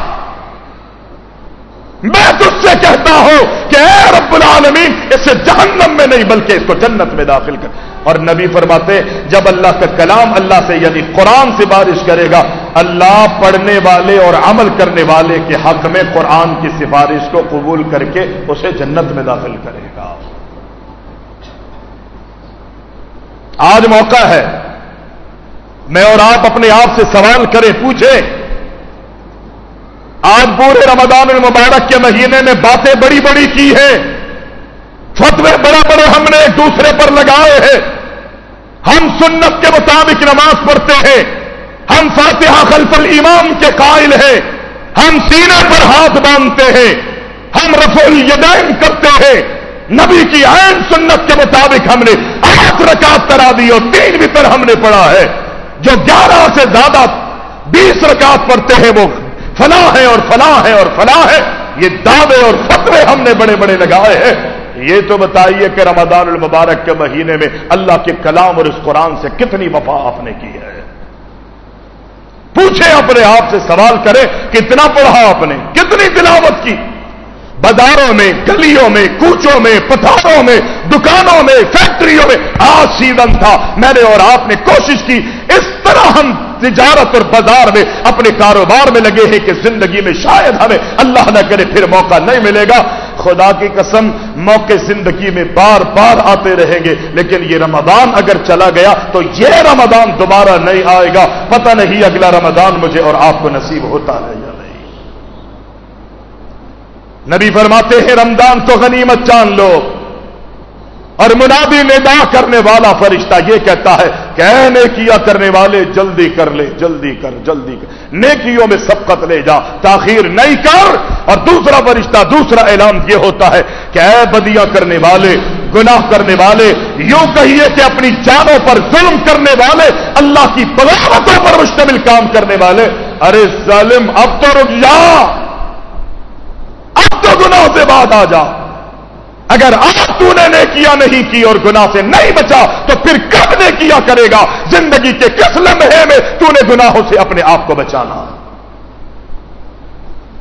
A: میں تجھ سے کہتا ہوں کہ اے رب العالمین، اسے جہنم میں نہیں بلکہ اس کو جنت میں داخل کر۔ اور نبی فرماتے جب اللہ کا کلام اللہ سے یعنی قرآن سے بارش کرے گا، اللہ پڑھنے والے اور عمل کرنے والے کے حق میں قرآن کی سفارش کو قبول کر کے اسے جنت میں داخل کرے گا۔ آج موقع ہے، میں اور آپ اپنے آپ سے سوال کریں، پوچھیں، آج پورے رمضان المبارک کے مہینے میں باتیں بڑی بڑی کی ہیں فتوے بڑے بڑے ہم نے ایک دوسرے پر لگائے ہیں۔ ہم سنت کے مطابق نماز پڑھتے ہیں۔ ہم فاتحہ خلف الامام کے قائل ہیں۔ ہم سینے پر ہاتھ باندھتے ہیں۔ ہم رفع الیدین کرتے ہیں۔ نبی کی عین سنت کے مطابق ہم نے آٹھ رکعت کرا دی اور تین بھی پر ہم نے پڑھا ہے۔ جو گیارہ سے زیادہ بیس رکعت پڑھتے ہیں وہ فلاں ہے اور فلاں ہے اور فلاں ہے۔ یہ دعوے اور فتوے ہم نے بڑے بڑے لگائے ہیں۔ یہ تو بتائیے کہ رمضان المبارک کے مہینے میں اللہ کے کلام اور اس قرآن سے کتنی وفا آپ نے کی ہے؟ پوچھیں اپنے آپ سے، سوال کریں، کتنا پڑھا آپ نے؟ کتنی تلاوت کی؟ بازاروں میں، گلیوں میں، کوچوں میں پتھاروں میں، دکانوں میں، فیکٹریوں میں آج سیزن تھا۔ میں نے اور آپ نے کوشش کی۔ اس طرح ہم تجارت اور بازار میں اپنے کاروبار میں لگے ہیں کہ زندگی میں شاید ہمیں اللہ نہ کرے پھر موقع نہیں ملے گا۔ خدا کی قسم موقع زندگی میں بار بار آتے رہیں گے، لیکن یہ رمضان اگر چلا گیا تو یہ رمضان دوبارہ نہیں آئے گا۔ پتہ نہیں اگلا رمضان مجھے اور آپ کو نصیب ہوتا ہے یا نہیں۔ نبی فرماتے ہیں، رمضان تو غنیمت جان لو۔ اور منادی ندا کرنے والا فرشتہ یہ کہتا ہے کہنے کیا کرنے والے، جلدی کر لے، جلدی کر جلدی کر۔ نیکیوں میں سبقت لے جا، تاخیر نہیں کر۔ اور دوسرا فرشتہ، دوسرا اعلان یہ ہوتا ہے کہ اے بدیاں کرنے والے، گناہ کرنے والے، یوں کہیے کہ اپنی جانوں پر ظلم کرنے والے، اللہ کی بغاوتوں پر مشتمل کام کرنے والے۔ ارے ظالم، اب تو رک جا۔ اب تو گناہ سے بعد آ جا۔ اگر آج تو نے کیا نہیں کی اور گناہ سے نہیں بچا، تو پھر کب نے کیا کرے گا؟ زندگی کے کس لمحے میں تو نے گناہوں سے اپنے آپ کو بچانا؟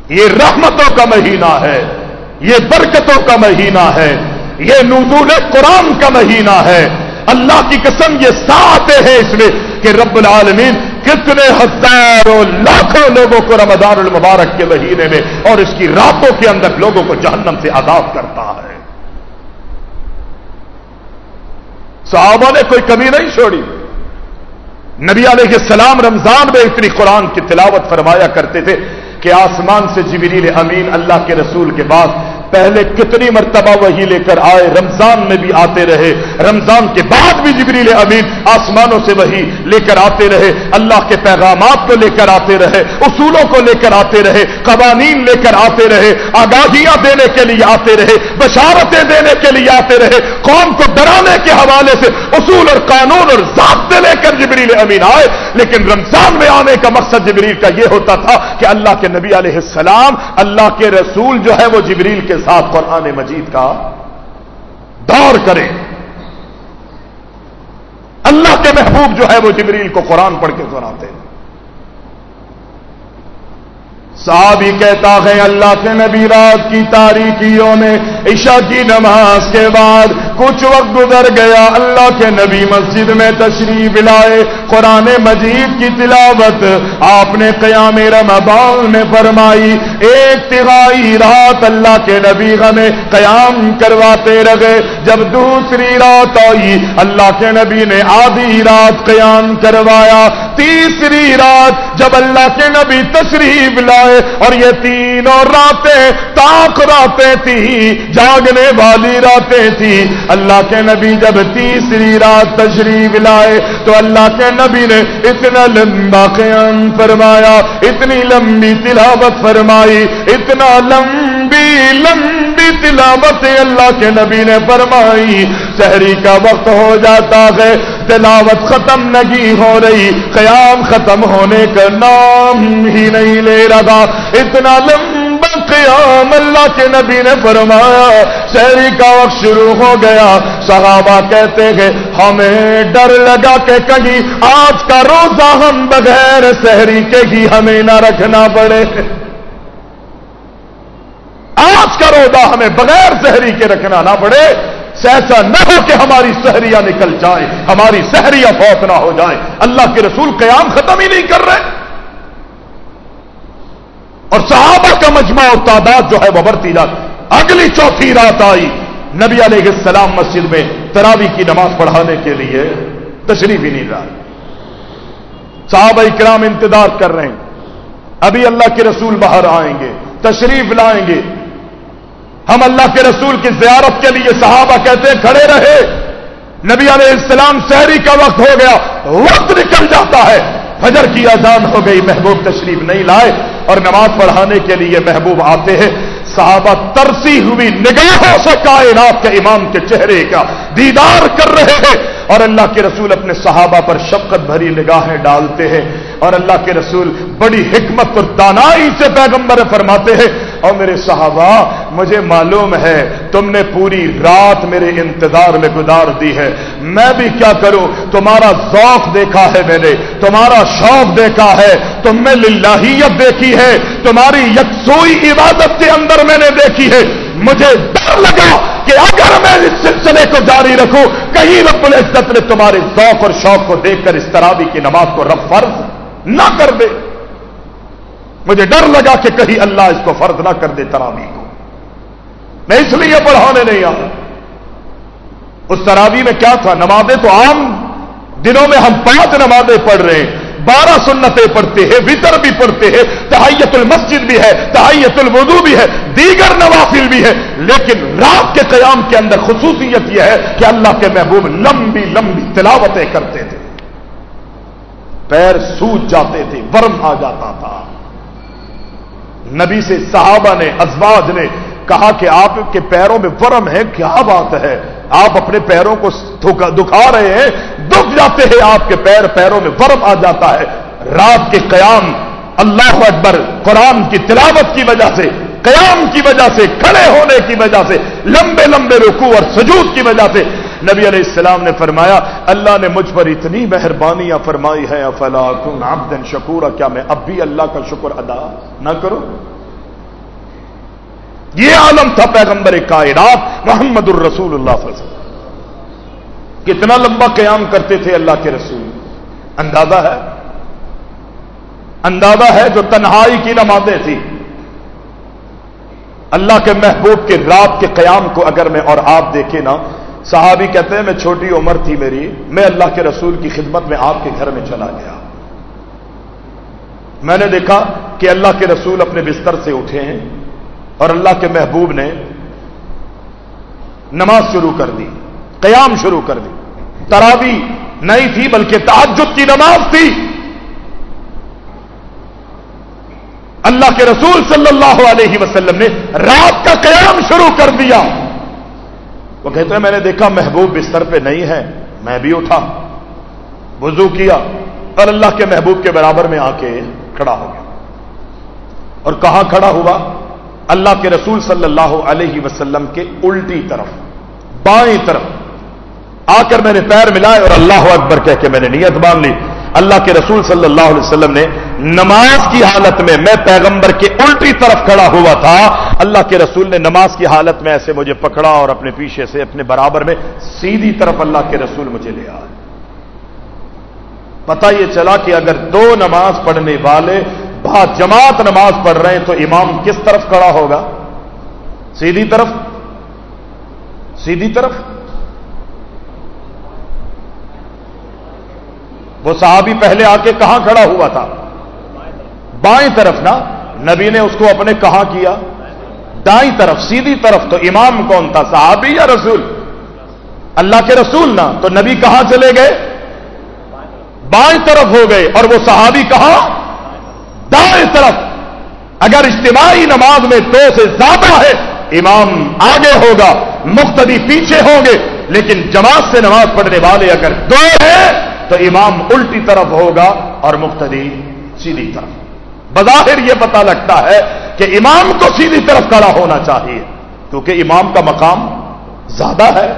A: یہ رحمتوں کا مہینہ ہے، یہ برکتوں کا مہینہ ہے، یہ نزول قرآن کا مہینہ ہے۔ اللہ کی قسم، یہ ساتھ ہے اس میں کہ رب العالمین کتنے ہزاروں لاکھوں لوگوں کو رمضان المبارک کے مہینے میں اور اس کی راتوں کے اندر لوگوں کو جہنم سے آزاد کرتا ہے۔ صحابہ نے کوئی کمی نہیں چھوڑی۔ نبی علیہ السلام رمضان میں اتنی قرآن کی تلاوت فرمایا کرتے تھے کہ آسمان سے جبریل امین اللہ کے رسول کے بعد پہلے کتنی مرتبہ وہی لے کر آئے، رمضان میں بھی آتے رہے۔ رمضان کے بعد بھی جبریل امین آسمانوں سے وہی لے کر آتے رہے۔ اللہ کے پیغامات کو لے کر آتے رہے، اصولوں کو لے کر آتے رہے، قوانین لے کر آتے رہے، آگاہیاں دینے کے لیے آتے رہے، بشارتیں دینے کے لیے آتے رہے۔ قوم کو ڈرانے کے حوالے سے اصول اور قانون اور ضابطے لے کر جبریل امین آئے۔ لیکن رمضان میں آنے کا مقصد جبریل کا یہ ہوتا تھا کہ اللہ کے نبی علیہ السلام، اللہ کے رسول جو ہے وہ جبریل کے ساتھ قرآن مجید کا دور کریں۔ اللہ کے محبوب جو ہے وہ جبریل کو قرآن پڑھ کے سناتے ہیں۔ صاحب ہی کہتا ہے اللہ کے نبی رات کی تاریخیوں میں عشاء کی نماز کے بعد کچھ وقت گزر گیا، اللہ کے نبی مسجد میں تشریف لائے، قرآن مجید کی تلاوت آپ نے قیام رمضان میں فرمائی۔ ایک تہائی رات اللہ کے نبی ہمیں قیام کرواتے رہے۔ جب دوسری رات آئی، اللہ کے نبی نے آدھی رات قیام کروایا۔ تیسری رات جب اللہ کے نبی تشریف لائے اور یہ تینوں راتیں تاک راتیں تھی، جاگنے والی راتیں تھی۔ اللہ کے نبی جب تیسری رات تشریف لائے تو اللہ کے نبی نے اتنا لمبا قیام فرمایا، اتنی لمبی تلاوت فرمائی، اتنا لمبی لمبی تلاوت اللہ کے نبی نے فرمائی۔ شہری کا وقت ہو جاتا ہے، تلاوت ختم نہیں ہو رہی، قیام ختم ہونے کا نام ہی نہیں لے رہا۔ اتنا لمبا قیام اللہ کے نبی نے فرمایا، شہری کا وقت شروع ہو گیا۔ صحابہ کہتے ہیں، ہمیں ڈر لگا کہ کہیں آج کا روزہ ہم بغیر شہری کے ہی ہمیں نہ رکھنا پڑے۔ آج کا روزہ ہمیں بغیر شہری کے رکھنا نہ پڑے۔ ایسا نہ ہو کہ ہماری سہریاں نکل جائیں، ہماری سہریاں فوت نہ ہو جائیں۔ اللہ کے رسول قیام ختم ہی نہیں کر رہے۔ اور صحابہ کا مجمع اور تعداد جو ہے وہ بڑھتی جاتی اگلی چوتھی رات آئی، نبی علیہ السلام مسجد میں تراوی کی نماز پڑھانے کے لیے تشریف ہی نہیں رہا۔ صحابہ اکرام انتظار کر رہے ہیں۔ ابھی اللہ کے رسول باہر آئیں گے، تشریف لائیں گے۔ ہم اللہ کے رسول کی زیارت کے لیے صحابہ کہتے ہیں، کھڑے رہے۔ نبی علیہ السلام شہری کا وقت ہو گیا، وقت نکل جاتا ہے۔ فجر کی اذان ہو گئی، محبوب تشریف نہیں لائے اور نماز پڑھانے کے لیے محبوب آتے ہیں۔ صحابہ ترسی ہوئی نگاہوں سے کائنات کے امام کے چہرے کا دیدار کر رہے ہیں۔ اور اللہ کے رسول اپنے صحابہ پر شفقت بھری نگاہیں ڈالتے ہیں اور اللہ کے رسول بڑی حکمت اور دانائی سے پیغمبر فرماتے ہیں اور میرے صحابہ، مجھے معلوم ہے، تم نے پوری رات میرے انتظار میں گزار دی ہے۔ میں بھی کیا کروں؟ تمہارا ذوق دیکھا ہے میں نے، تمہارا شوق دیکھا ہے، تم میں للہیت دیکھی ہے، تمہاری یکسوئی عبادت کے اندر میں نے دیکھی ہے۔ مجھے ڈر لگا کہ اگر میں اس سلسلے کو جاری رکھوں، کہیں رب العزت نے تمہارے ذوق اور شوق کو دیکھ کر اس ترابی کی نماز کو رب فرض نہ کر دے۔ مجھے ڈر لگا کہ کہیں اللہ اس کو فرض نہ کر دے ترابی کو۔ میں اس لیے پڑھانے نہیں آیا اس ترابی میں کیا تھا؟ نمازیں تو عام دنوں میں ہم پانچ نمازیں پڑھ رہے ہیں، بارہ سنتیں پڑھتے ہیں، وطر بھی پڑھتے ہیں، تحیت المسجد بھی ہے، تحیت الوضو بھی ہے، دیگر نوافل بھی ہے لیکن رات کے قیام کے اندر خصوصیت یہ ہے کہ اللہ کے محبوب لمبی لمبی تلاوتیں کرتے تھے۔ پیر سوج جاتے تھے، ورم آ جاتا تھا۔ نبی سے صحابہ نے، ازواج نے کہا کہ آپ کے پیروں میں ورم ہے، کیا بات ہے؟ آپ اپنے پیروں کو دکھا رہے ہیں، دکھ جاتے ہیں، آپ کے پیر پیروں میں ورم آ جاتا ہے۔ رات کے قیام، اللہ اکبر، قرآن کی تلاوت کی وجہ سے، قیام کی وجہ سے، کھڑے ہونے کی وجہ سے، لمبے لمبے رکوع اور سجود کی وجہ سے۔ نبی علیہ السلام نے فرمایا، اللہ نے مجھ پر اتنی مہربانیاں فرمائی ہے افلا عبدا شکورا، کیا میں اب بھی اللہ کا شکر ادا نہ کروں؟ یہ عالم تھا پیغمبر کائنات محمد الرسول اللہ صلی اللہ علیہ وسلم۔ کتنا لمبا قیام کرتے تھے اللہ کے رسول۔ اندازہ ہے؟ اندازہ ہے جو تنہائی کی نمازیں تھی اللہ کے محبوب کے رات کے قیام کو اگر میں اور آپ دیکھیں نا، صحابی کہتے ہیں، میں چھوٹی عمر تھی میری، میں اللہ کے رسول کی خدمت میں آپ کے گھر میں چلا گیا۔ میں نے دیکھا کہ اللہ کے رسول اپنے بستر سے اٹھے ہیں۔ اور اللہ کے محبوب نے نماز شروع کر دی، قیام شروع کر دی۔ ترابی نہیں تھی بلکہ تعجب کی نماز تھی۔ اللہ کے رسول صلی اللہ علیہ وسلم نے رات کا قیام شروع کر دیا۔ وہ کہتے ہیں، میں نے دیکھا محبوب بستر پہ نہیں ہے، میں بھی اٹھا۔ وضو کیا اور اللہ کے محبوب کے برابر میں آ کے کھڑا ہو گیا۔ اور کہاں کھڑا ہوا؟ اللہ کے رسول صلی اللہ علیہ وسلم کے الٹی طرف، بائیں طرف۔ آ کر میں نے پیر ملائے اور اللہ اکبر کہہ کے میں نے نیت مان لی۔ اللہ کے رسول صلی اللہ علیہ وسلم نے نماز کی حالت میں میں پیغمبر کے الٹی طرف کھڑا ہوا تھا۔ اللہ کے رسول نے نماز کی حالت میں ایسے مجھے پکڑا اور اپنے پیچھے سے اپنے برابر میں سیدھی طرف اللہ کے رسول مجھے لے آئے۔ پتا یہ چلا کہ اگر دو نماز پڑھنے والے بہت جماعت نماز پڑھ رہے ہیں، تو امام کس طرف کھڑا ہوگا؟ سیدھی طرف؟ سیدھی طرف؟ وہ صحابی پہلے آ کے کہاں کھڑا ہوا تھا؟ بائیں طرف نا؟ نبی نے اس کو اپنے کہاں کیا؟ دائیں طرف، سیدھی طرف، تو امام کون تھا؟ صحابی یا رسول؟ اللہ کے رسول نا؟ تو نبی کہاں چلے گئے؟ بائیں طرف ہو گئے، اور وہ صحابی کہاں؟ دائیں طرف۔ اگر اجتماعی نماز میں دو سے زیادہ ہے، امام آگے ہوگا مختدی پیچھے ہوں گے۔ لیکن جماعت سے نماز پڑھنے والے اگر دو ہیں، تو امام الٹی طرف ہوگا اور مختدی سیدھی طرف۔ بظاہر یہ پتا لگتا ہے کہ امام کو سیدھی طرف کھڑا ہونا چاہیے، کیونکہ امام کا مقام زیادہ ہے،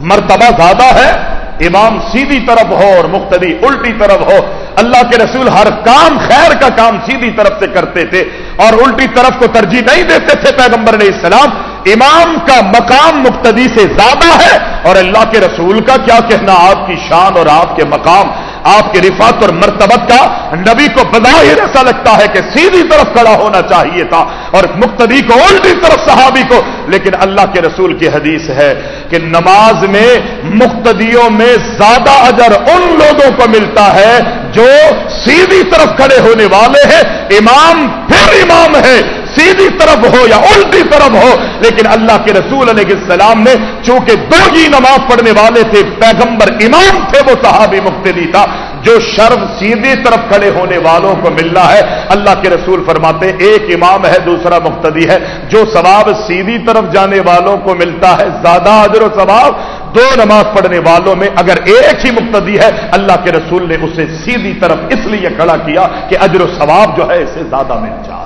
A: مرتبہ زیادہ ہے۔ امام سیدھی طرف ہو اور مقتدی الٹی طرف ہو، اللہ کے رسول ہر کام خیر کا کام سیدھی طرف سے کرتے تھے اور الٹی طرف کو ترجیح نہیں دیتے تھے پیغمبر علیہ السلام۔ امام کا مقام مقتدی سے زیادہ ہے اور اللہ کے رسول کا کیا کہنا، آپ کی شان اور آپ کے مقام۔ آپ کے رفات اور مرتبت کا نبی کو بظاہر ایسا لگتا ہے کہ سیدھی طرف کھڑا ہونا چاہیے تھا اور مقتدی کو الٹی طرف صحابی کو۔ لیکن اللہ کے رسول کی حدیث ہے کہ نماز میں مقتدیوں میں زیادہ اجر ان لوگوں کو ملتا ہے جو سیدھی طرف کھڑے ہونے والے ہیں۔ امام پھر امام ہے۔ سیدھی طرف ہو یا الٹی طرف ہو، لیکن اللہ کے رسول علیہ السلام نے چونکہ دو ہی نماز پڑھنے والے تھے، پیغمبر امام تھے، وہ صحابی مختلف تھا۔ جو شرف سیدھی طرف کھڑے ہونے والوں کو ملنا ہے، اللہ کے رسول فرماتے ایک امام ہے، دوسرا مقتدی ہے۔ جو ثواب سیدھی طرف جانے والوں کو ملتا ہے، زیادہ اجر و ثواب دو نماز پڑھنے والوں میں اگر ایک ہی مقتدی ہے، اللہ کے رسول نے اسے سیدھی طرف اس لیے کھڑا کیا کہ اجر و ثواب جو ہے اسے زیادہ مل جائے۔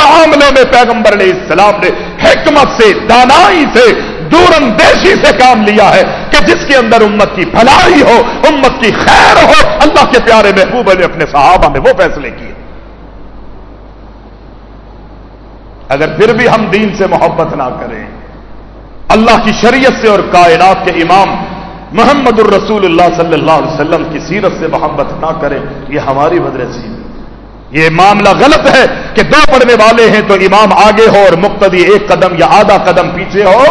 A: معاملے میں پیغمبر نے اسلام نے حکمت سے، دانائی سے دور اندیشی سے کام لیا ہے کہ جس کے اندر امت کی بھلائی ہو، امت کی خیر ہو، اللہ کے پیارے محبوب نے اپنے صحابہ میں وہ فیصلے کیے۔ اگر پھر بھی ہم دین سے محبت نہ کریں، اللہ کی شریعت سے اور کائنات کے امام محمد الرسول اللہ صلی اللہ علیہ وسلم کی سیرت سے محبت نہ کریں، یہ ہماری بدرسی۔ یہ معاملہ غلط ہے کہ دو پڑھنے والے ہیں تو امام آگے ہو اور مقتدی ایک قدم یا آدھا قدم پیچھے ہو۔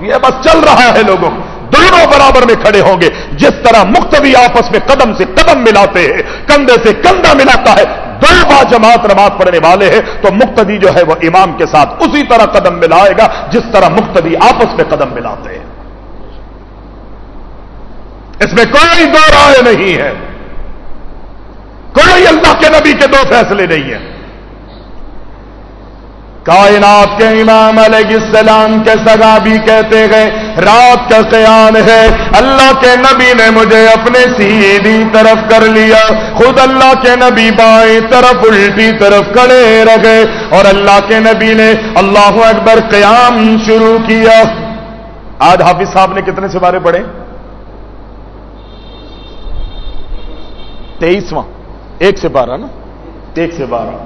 A: یہ بس چل رہا ہے لوگوں۔ دونوں برابر میں کھڑے ہوں گے۔ جس طرح مقتدی آپس میں قدم سے قدم ملاتے ہیں، کندھے سے کندھا ملاتا ہے، دو با جماعت نماز پڑھنے والے ہیں، تو مقتدی جو ہے وہ امام کے ساتھ اسی طرح قدم ملائے گا، جس طرح مقتدی آپس میں قدم ملاتے ہیں۔ اس میں کوئی دو رائے نہیں ہے۔ کوئی اللہ کے نبی کے دو فیصلے نہیں ہیں۔ کائنات کے امام علیہ السلام کے سگا بھی کہتے گئے رات کا قیام ہے، اللہ کے نبی نے مجھے اپنے سیدھی طرف کر لیا۔ خود اللہ کے نبی بائیں طرف، الٹی طرف کھڑے رہے۔ اور اللہ کے نبی نے اللہ اکبر قیام شروع کیا۔ آج حافظ صاحب نے کتنے سپارے پڑھے؟ تیئیسواں۔ ایک سے بارہ نا؟ ایک سے بارہ۔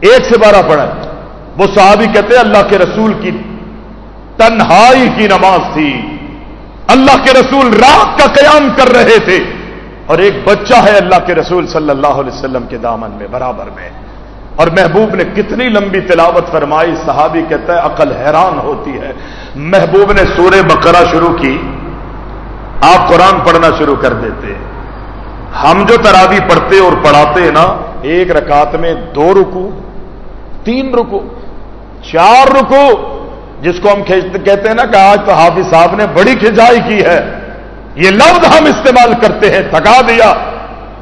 A: ایک سے بارہ پڑھا۔ وہ صحابی کہتے اللہ کے رسول کی تنہائی کی نماز تھی۔ اللہ کے رسول رات کا قیام کر رہے تھے۔ اور ایک بچہ ہے اللہ کے رسول صلی اللہ علیہ وسلم کے دامن میں، برابر میں۔ اور محبوب نے کتنی لمبی تلاوت فرمائی۔ صحابی کہتا ہے، عقل حیران ہوتی ہے۔ محبوب نے سورہ بقرہ شروع کی۔ آپ قرآن پڑھنا شروع کر دیتے۔ ہم جو تراوی پڑھتے اور پڑھاتے ہیں نا، ایک رکعت میں دو رکو تین رکو چار رکو جس کو ہم کہتے ہیں نا کہ آج تو حافظ صاحب نے بڑی کھجائی کی ہے۔ یہ لفظ ہم استعمال کرتے ہیں، تھکا دیا۔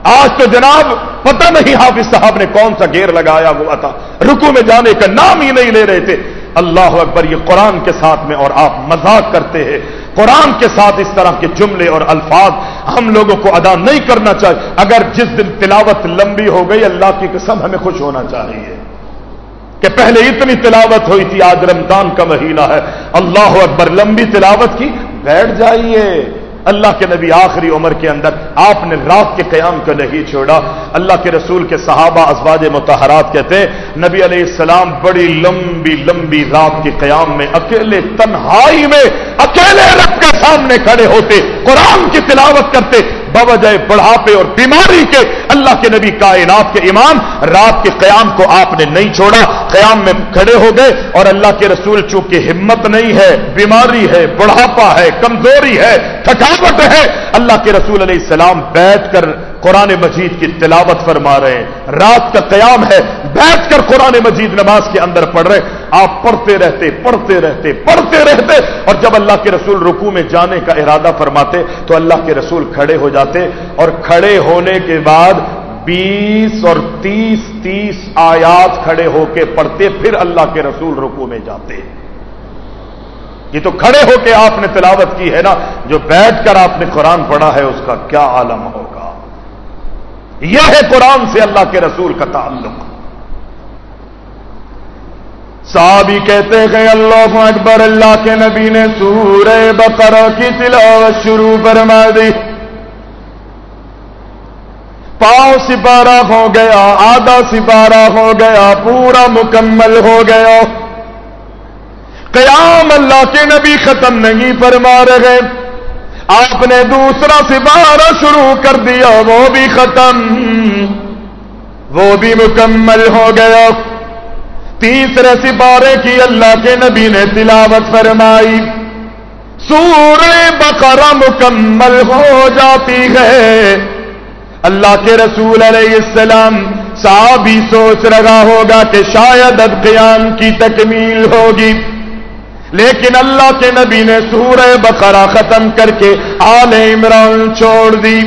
A: آج تو جناب پتہ نہیں حافظ صاحب نے کون سا گیر لگایا ہوا تھا۔ رکو میں جانے کا نام ہی نہیں لے رہے تھے۔ اللہ اکبر، یہ قرآن کے ساتھ میں اور آپ مذاق کرتے ہیں۔ قرآن کے ساتھ اس طرح کے جملے اور الفاظ ہم لوگوں کو ادا نہیں کرنا چاہیے۔ اگر جس دن تلاوت لمبی ہو گئی، اللہ کی قسم ہمیں خوش ہونا چاہیے۔ کہ پہلے اتنی تلاوت ہوئی تھی، آج رمضان کا مہینہ ہے۔ اللہ اکبر، لمبی تلاوت کی، بیٹھ جائیے۔ اللہ کے نبی آخری عمر کے اندر آپ نے رات کے قیام کو نہیں چھوڑا۔ اللہ کے رسول کے صحابہ ازواج متحرات کہتے نبی علیہ السلام بڑی لمبی لمبی رات کے قیام میں اکیلے تنہائی میں، اکیلے رب کے سامنے کھڑے ہوتے، قرآن کی تلاوت کرتے بوجہ بڑھاپے اور بیماری کے اللہ کے نبی کائنات کے امام، رات کے قیام کو آپ نے نہیں چھوڑا، قیام میں کھڑے ہو گئے اور اللہ کے رسول چونکہ ہمت نہیں ہے، بیماری ہے، بڑھاپا ہے، کمزوری ہے، تھکاوٹ ہے، اللہ کے رسول علیہ السلام بیٹھ کر قرآن مجید کی تلاوت فرما رہے ہیں۔ رات کا قیام ہے۔ بیٹھ کر قرآن مجید نماز کے اندر پڑھ رہے آپ پڑھتے رہتے پڑھتے رہتے پڑھتے رہتے۔ اور جب اللہ کے رسول رکو میں جانے کا ارادہ فرماتے تو اللہ کے رسول کھڑے ہو جاتے۔ اور کھڑے ہونے کے بعد بیس اور تیس تیس آیات کھڑے ہو کے پڑھتے، پھر اللہ کے رسول رکو میں جاتے۔ یہ تو کھڑے ہو کے آپ نے تلاوت کی ہے نا۔ جو بیٹھ کر آپ نے قرآن پڑھا ہے، اس کا کیا عالم ہوگا؟ یہ ہے قرآن سے اللہ کے رسول کا تعلق۔ صحابی کہتے گئے اللہ اکبر، اللہ کے نبی نے سورہ بقرہ کی تلاوت شروع فرما دی۔ پاؤں سپارہ ہو گیا، آدھا سپارہ ہو گیا، پورا مکمل ہو گیا۔ قیام اللہ کے نبی ختم نہیں فرما رہے۔ آپ نے دوسرا سپارہ شروع کر دیا، وہ بھی ختم۔ وہ بھی مکمل ہو گیا۔ تیسرے سپارے کی اللہ کے نبی نے تلاوت فرمائی۔ سورہ بقرہ مکمل ہو جاتی ہے۔ اللہ کے رسول علیہ السلام صاحب ہی سوچ رہا ہوگا کہ شاید اب قیام کی تکمیل ہوگی۔ لیکن اللہ کے نبی نے سورہ بقرہ ختم کر کے آل عمران چھوڑ دی۔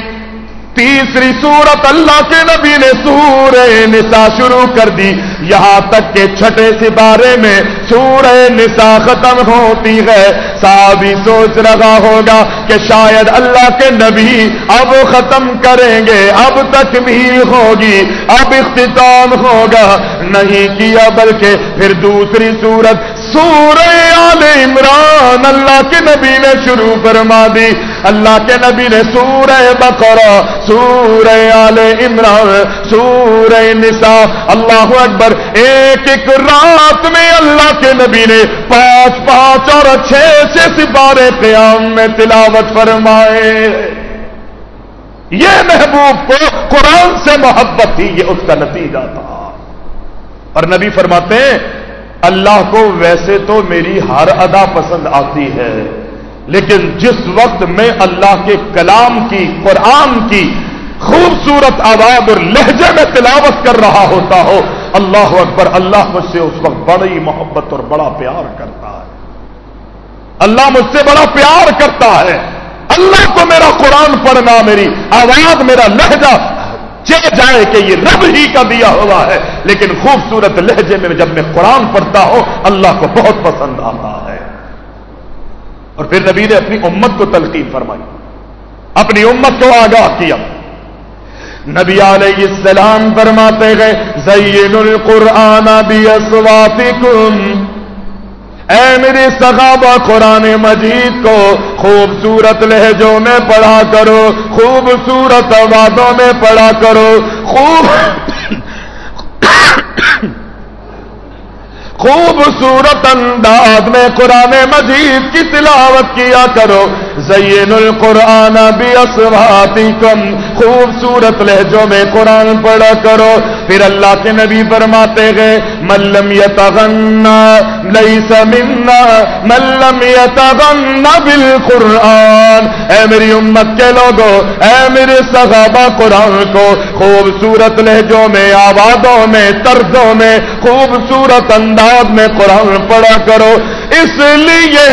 A: تیسری سورت اللہ کے نبی نے سورہ نساء شروع کر دی۔ یہاں تک کہ چھٹے سپارے میں سورہ نساء ختم ہوتی ہے۔ صحابی سوچ رہا ہوگا کہ شاید اللہ کے نبی اب ختم کریں گے، اب تکمیل ہوگی، اب اختتام ہوگا۔ نہیں کیا، بلکہ پھر دوسری سورت سورہ آل عمران، اللہ کے نبی نے شروع فرما دی۔ اللہ کے نبی نے سورہ بقرہ، سورہ آل عمران، سورہ نساء، اللہ اکبر، ایک ایک رات میں اللہ کے نبی نے پانچ پانچ اور چھ چھ سپارے قیام میں تلاوت فرمائے۔ یہ محبوب کو قرآن سے محبت تھی، یہ اس کا نتیجہ تھا۔ اور نبی فرماتے ہیں اللہ کو ویسے تو میری ہر ادا پسند آتی ہے، لیکن جس وقت میں اللہ کے کلام کی، قرآن کی خوبصورت آواز اور لہجے میں تلاوت کر رہا ہوتا ہو، اللہ اکبر، اللہ مجھ سے اس وقت بڑی محبت اور بڑا پیار کرتا ہے۔ اللہ مجھ سے بڑا پیار کرتا ہے۔ اللہ کو میرا قرآن پڑھنا، میری آواز، میرا لہجہ چل جائے کہ یہ رب ہی کا دیا ہوا ہے، لیکن خوبصورت لہجے میں جب میں قرآن پڑھتا ہوں، اللہ کو بہت پسند آتا ہے۔ اور پھر نبی نے اپنی امت کو تلقین فرمائی، اپنی امت کو آگاہ کیا۔ نبی علیہ السلام فرماتے گئے زین القرآن بیسواتکم اے میری صحابہ قرآن مجید کو خوبصورت لہجوں میں پڑھا کرو، خوبصورت آوازوں میں پڑھا کرو، خوب خوبصورت انداز میں قرآن مجید کی تلاوت کیا کرو۔ زین القرآن بھی اسواتی کم خوبصورت لہجوں میں قرآن پڑھا کرو۔ پھر اللہ کے نبی فرماتے گئے ملم یتغنا لیس منا۔ ملم یتغنا بالقرآن۔ اے میری امت کے لوگوں اے میرے صحابہ قرآن کو خوبصورت لہجوں میں، آوازوں میں، طرزوں میں خوبصورت انداز میں قرآن پڑھا کرو۔ اس لیے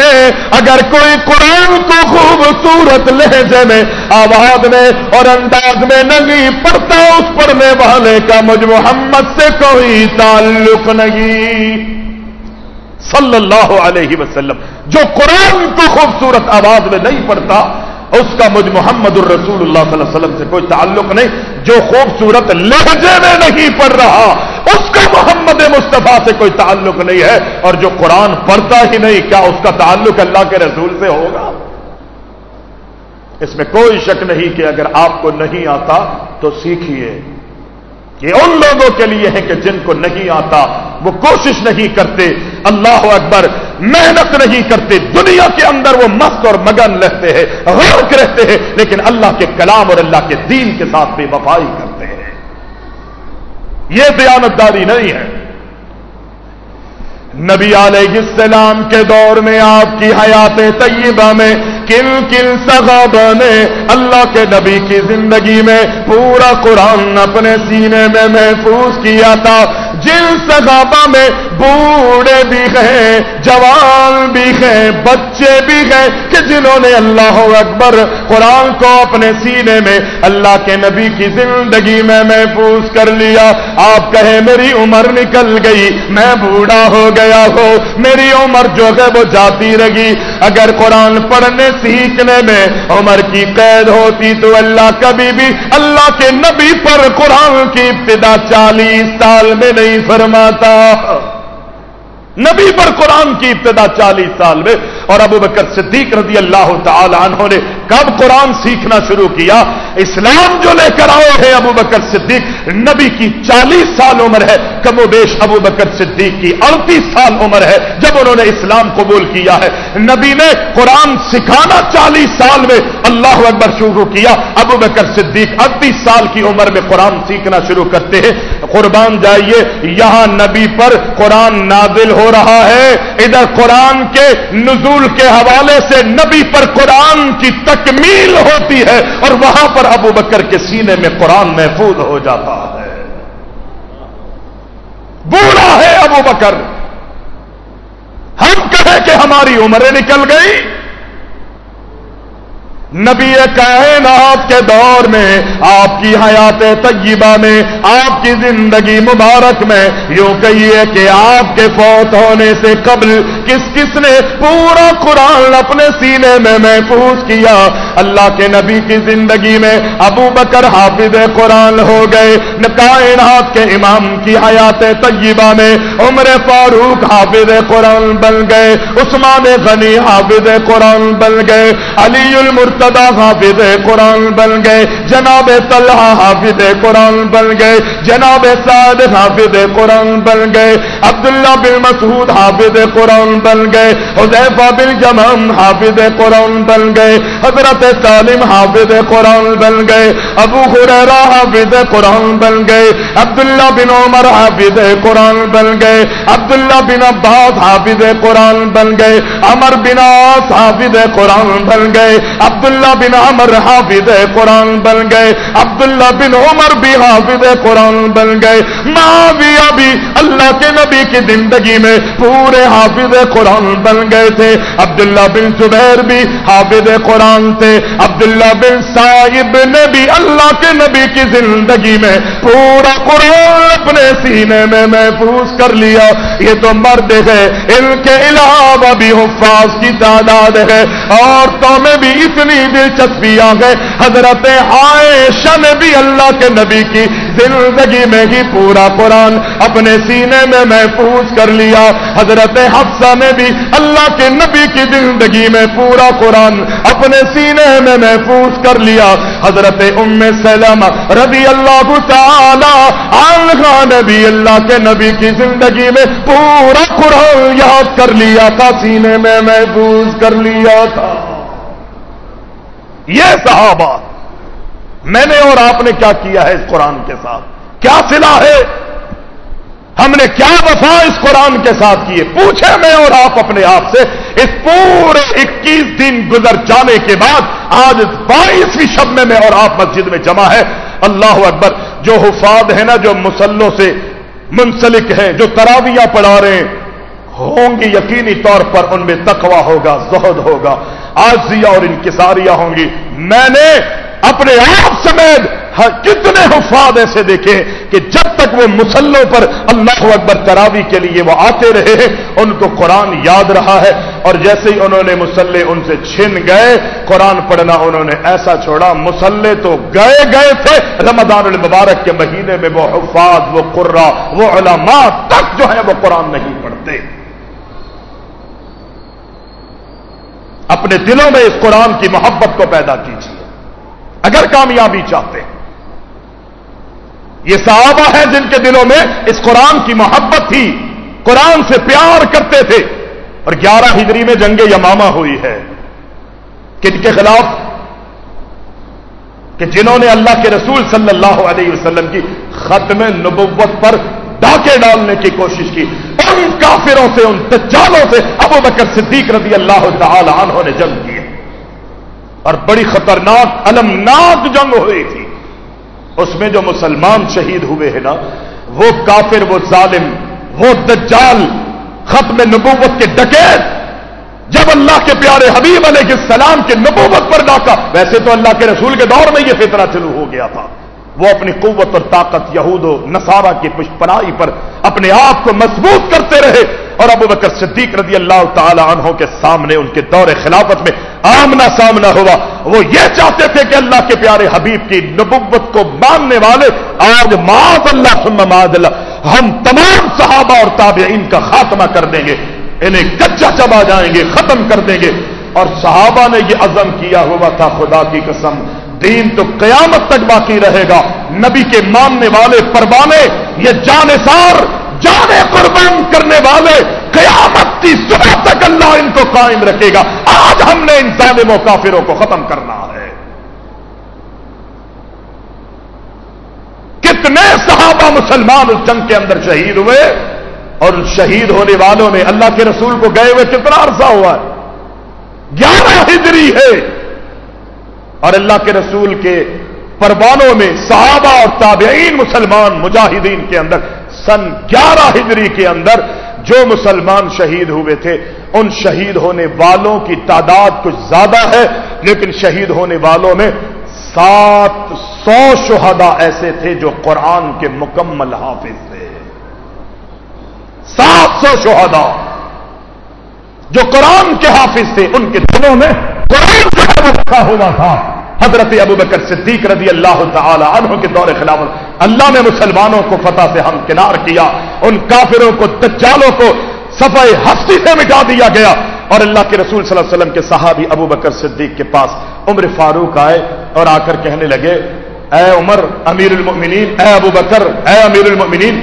A: اگر کوئی قرآن کو خوبصورت لہجے میں، آواز میں اور انداز میں نہیں پڑھتا، اس پڑھنے والے کا مجھ محمد سے کوئی تعلق نہیں۔ صلی اللہ علیہ وسلم، جو قرآن کو خوبصورت آواز میں نہیں پڑھتا اس کا مجھ محمد الرسول اللہ صلی اللہ علیہ وسلم سے کوئی تعلق نہیں، جو خوبصورت لہجے میں نہیں پڑھ رہا، اس کا محمد مصطفیٰ سے کوئی تعلق نہیں ہے۔ اور جو قرآن پڑھتا ہی نہیں، کیا اس کا تعلق اللہ کے رسول سے ہوگا؟ اس میں کوئی شک نہیں کہ اگر آپ کو نہیں آتا تو سیکھیے۔ یہ ان لوگوں کے لیے ہے کہ جن کو نہیں آتا، وہ کوشش نہیں کرتے۔ اللہ اکبر، محنت نہیں کرتے، دنیا کے اندر وہ مست اور مگن رہتے ہیں، غرق رہتے ہیں، لیکن اللہ کے کلام اور اللہ کے دین کے ساتھ بے وفائی کرتے ہیں۔ یہ دیانتداری نہیں ہے۔ نبی علیہ السلام کے دور میں آپ کی حیات طیبہ میں کن کن صحابہ نے اللہ کے نبی کی زندگی میں پورا قرآن اپنے سینے میں محفوظ کیا تھا۔ جن صحابہ میں بوڑھے بھی ہیں، جوان بھی ہیں، بچے بھی ہیں، کہ جنہوں نے اللہ اکبر قرآن کو اپنے سینے میں اللہ کے نبی کی زندگی میں محفوظ کر لیا۔ آپ کہیں، میری عمر نکل گئی، میں بوڑھا ہو گیا ہو میری عمر جو ہے وہ جاتی رہی۔ اگر قرآن پڑھنے، سیکھنے میں عمر کی قید ہوتی تو اللہ کبھی بھی اللہ کے نبی پر قرآن کی ابتدا چالیس سال میں نہیں فرماتا۔ نبی پر قرآن کی ابتدا چالیس سال میں اور ابو بکر صدیق رضی اللہ تعالی عنہ نے کب قرآن سیکھنا شروع کیا اسلام جو لے کر آئے ہیں ابو بکر صدیق، نبی کی چالیس سال عمر ہے، کم و بیش ابو بکر صدیق کی اڑتیس سال عمر ہے، جب انہوں نے اسلام قبول کیا ہے۔ نبی نے قرآن سکھانا چالیس سال میں، اللہ اکبر شروع کیا۔ ابو بکر صدیق اڑتیس سال کی عمر میں قرآن سیکھنا شروع کرتے ہیں۔ قربان جائیے، یہاں نبی پر قرآن نازل ہو رہا ہے۔ ادھر قرآن کے نزول کے حوالے سے نبی پر قرآن کی تکمیل ہوتی ہے اور وہاں پر ابو بکر کے سینے میں قرآن محفوظ ہو جاتا ہے۔ بوڑھا ہے ابو بکر۔ ہم کہیں کہ ہماری عمریں نکل گئی نبی کائنات کے دور میں، آپ کی حیات طیبہ میں، آپ کی زندگی مبارک میں، یوں کہیے کہ آپ کے فوت ہونے سے قبل کس کس نے پورا قرآن اپنے سینے میں محفوظ کیا؟ اللہ کے نبی کی زندگی میں ابو بکر حافظ قرآن ہو گئے، کائنات کے امام کی حیات طیبہ میں عمر فاروق حافظ قرآن بن گئے، عثمان غنی حافظ قرآن بن گئے، علی المر حافظ قرآن بن گئے جناب طلحہ حافظ قرآن بن گئے جناب سعد حافظ قرآن بن گئے عبداللہ بن مسعود حافظ قرآن بن گئے حذیفہ بن جمام حافظ قرآن بن گئے حضرت سالم حافظ قرآن بن گئے ابو حریرہ حافظ قرآن بن گئے عبداللہ بن عمر حافظ قرآن بن گئے عبداللہ بن عباس حافظ قرآن بن گئے امر بن آس حافظ قرآن بن گئے عبد عبداللہ بن عمر حافظ قرآن بن گئے۔ عبداللہ بن عمر بھی حافظ قرآن بن گئے۔ معاویہ بھی اللہ کے نبی کی زندگی میں پورے حافظ قرآن بن گئے تھے۔ عبداللہ بن زبیر بھی حافظ قرآن تھے۔ عبداللہ بن صاحب نے بھی اللہ کے نبی کی زندگی میں پورا قرآن اپنے سینے میں محفوظ کر لیا۔ یہ تو مرد ہے، ان کے علاوہ بھی حفاظ کی تعداد ہے۔ عورتوں میں بھی اتنی دلچسپی آ گئے، حضرت عائشہ نے بھی اللہ کے نبی کی زندگی میں ہی پورا قرآن اپنے سینے میں محفوظ کر لیا۔ حضرت حفصہ نے بھی اللہ کے نبی کی زندگی میں پورا قرآن اپنے سینے میں محفوظ کر لیا۔ حضرت ام سلم رضی اللہ تعالی عنہ نے بھی اللہ کے نبی کی زندگی میں پورا قرآن یاد کر لیا تھا، سینے میں محفوظ کر لیا تھا۔ یہ صحابہ، میں نے اور آپ نے کیا کیا ہے اس قرآن کے ساتھ؟ کیا سلا ہے؟ ہم نے کیا وفا اس قرآن کے ساتھ کیے؟ پوچھے میں اور آپ اپنے آپ سے، اس پورے اکیس دن گزر جانے کے بعد آج بائیسویں شب میں میں اور آپ مسجد میں جمع ہے۔ اللہ اکبر، جو حفاظ ہے نا، جو مسلوں سے منسلک ہے جو تراویاں پڑھا رہے ہیں، ہوں گی یقینی طور پر ان میں تقوا ہوگا، زہد ہوگا۔ آجزیاں اور انکساریاں ہوں گی۔ میں نے اپنے آپ سمیت کتنے حفاظ ایسے دیکھے کہ جب تک وہ مسلوں پر اللہ اکبر تراوی کے لیے وہ آتے رہے ان کو قرآن یاد رہا ہے۔ اور جیسے ہی انہوں نے مسلح ان سے چھن گئے، قرآن پڑھنا انہوں نے ایسا چھوڑا مسلح تو گئے گئے تھے۔ رمضان المبارک کے مہینے میں وہ حفاظ، وہ قرا وہ علماء تک جو ہے وہ قرآن نہیں پڑھتے۔ اپنے دلوں میں اس قرآن کی محبت کو پیدا کیجیے۔ اگر کامیابی چاہتے ہیں۔ یہ صحابہ ہیں جن کے دلوں میں اس قرآن کی محبت تھی۔ قرآن سے پیار کرتے تھے۔ اور گیارہ ہجری میں جنگ یمامہ ہوئی ہے۔ کن کے خلاف؟ کہ جنہوں نے اللہ کے رسول صلی اللہ علیہ وسلم کی ختم نبوت پر ڈاکے ڈالنے کی کوشش کی ان کافروں سے، ان دجالوں سے ابو بکر صدیق رضی اللہ تعالی عنہ نے جنگ کی اور بڑی خطرناک المناک جنگ ہوئی تھی۔ اس میں جو مسلمان شہید ہوئے ہیں نا، وہ کافر، وہ ظالم، وہ دجال، ختم نبوت کے ڈکیت۔ جب اللہ کے پیارے حبیب علیہ السلام کے نبوت پر ڈاکا ویسے تو اللہ کے رسول کے دور میں یہ فطرہ شروع ہو گیا تھا۔ وہ اپنی قوت اور طاقت یہود و نصارہ کی پشپنائی پر اپنے آپ کو مضبوط کرتے رہے اور ابو بکر صدیق رضی اللہ تعالی عنہ کے سامنے ان کے دور خلافت میں آمنا سامنا ہوا۔ وہ یہ چاہتے تھے کہ اللہ کے پیارے حبیب کی نبوت کو ماننے والے آج معاذ اللہ معاذ اللہ، ہم تمام صحابہ اور تابعین کا خاتمہ کر دیں گے۔ انہیں کچا چبا جائیں گے، ختم کر دیں گے۔ اور صحابہ نے یہ عزم کیا، ہوا تھا خدا کی قسم۔ دین تو قیامت تک باقی رہے گا۔ نبی کے ماننے والے پروانے یہ جان سار جانے قربان کرنے والے، قیامت کی صبح تک اللہ ان کو قائم رکھے گا۔ آج ہم نے ان ظالم و کافروں کو ختم کرنا ہے۔ کتنے صحابہ مسلمان اس جنگ کے اندر شہید ہوئے اور شہید ہونے والوں میں اللہ کے رسول کو گئے ہوئے کتنا عرصہ ہوا ہے؟ گیارہ ہجری ہے۔ اور اللہ کے رسول کے پروانوں میں صحابہ اور تابعین مسلمان مجاہدین کے اندر، سن گیارہ ہجری کے اندر جو مسلمان شہید ہوئے تھے، ان شہید ہونے والوں کی تعداد کچھ زیادہ ہے، لیکن شہید ہونے والوں میں سات سو شہدا ایسے تھے جو قرآن کے مکمل حافظ تھے۔ سات سو شہدا جو قرآن کے حافظ تھے ان کے دلوں میں قرآن سے رکھا ہوا تھا۔ حضرت ابو بکر صدیق رضی اللہ تعالی عنہ کے دور خلافت اللہ نے مسلمانوں کو فتح سے ہم کنار کیا۔ ان کافروں کو، دجالوں کو صفائی ہستی سے مٹا دیا گیا۔ اور اللہ کے رسول صلی اللہ علیہ وسلم کے صحابی ابو بکر صدیق کے پاس عمر فاروق آئے اور آ کر کہنے لگے، اے عمر، امیر المؤمنین، اے ابو بکر، اے امیر المؤمنین،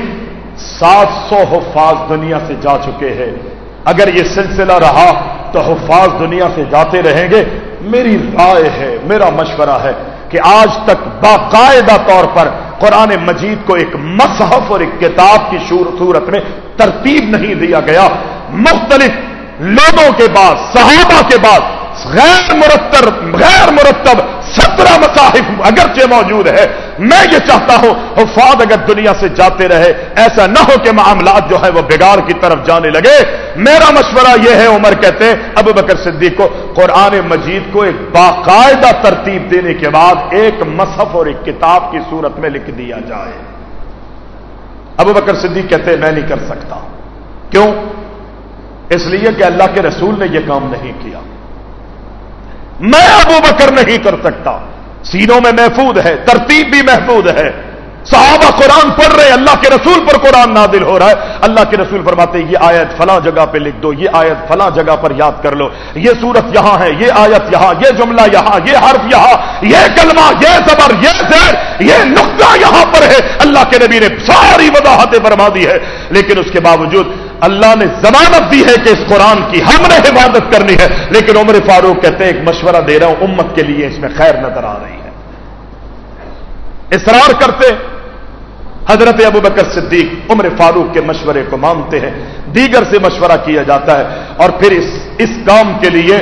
A: سات سو حفاظ دنیا سے جا چکے ہیں۔ اگر یہ سلسلہ رہا تو حفاظ دنیا سے جاتے رہیں گے۔ میری رائے ہے، میرا مشورہ ہے کہ آج تک باقاعدہ طور پر قرآن مجید کو ایک مصحف اور ایک کتاب کی صورت میں ترتیب نہیں دیا گیا۔ مختلف لوگوں کے بعد، صحابہ کے بعد غیر مرتب غیر مرتب سترہ مصاحف اگرچہ موجود ہے میں یہ چاہتا ہوں، حفاظ اگر دنیا سے جاتے رہے، ایسا نہ ہو کہ معاملات جو ہے وہ بگاڑ کی طرف جانے لگے۔ میرا مشورہ یہ ہے، عمر کہتے ابو بکر صدیق کو، قرآن مجید کو ایک باقاعدہ ترتیب دینے کے بعد ایک مصحف اور ایک کتاب کی صورت میں لکھ دیا جائے۔ ابو بکر صدیق کہتے میں نہیں کر سکتا۔ کیوں؟ اس لیے کہ اللہ کے رسول نے یہ کام نہیں کیا۔ میں ابو بکر نہیں کر سکتا۔ سینوں میں محفوظ ہے، ترتیب بھی محفوظ ہے۔ صحابہ قرآن پڑھ رہے ہیں اللہ کے رسول پر قرآن نادل ہو رہا ہے۔ اللہ کے رسول فرماتے ہیں، یہ آیت فلاں جگہ پہ لکھ دو، یہ آیت فلاں جگہ پر یاد کر لو۔ یہ سورت یہاں ہے، یہ آیت یہاں، یہ جملہ یہاں، یہ حرف یہاں، یہ کلمہ، یہ زبر، یہ زیر، یہ نقطہ یہاں پر ہے۔ اللہ کے نبی نے ساری وضاحتیں برما دی ہے لیکن اس کے باوجود اللہ نے ضمانت دی ہے کہ اس قرآن کی ہم نے حفاظت کرنی ہے، لیکن عمر فاروق کہتے ہیں، ایک مشورہ دے رہا ہوں، امت کے لیے اس میں خیر نظر آ رہی ہے۔ اصرار کرتے، حضرت ابو بکر صدیق عمر فاروق کے مشورے کو مانتے ہیں، دیگر سے مشورہ کیا جاتا ہے، اور پھر اس اس کام کے لیے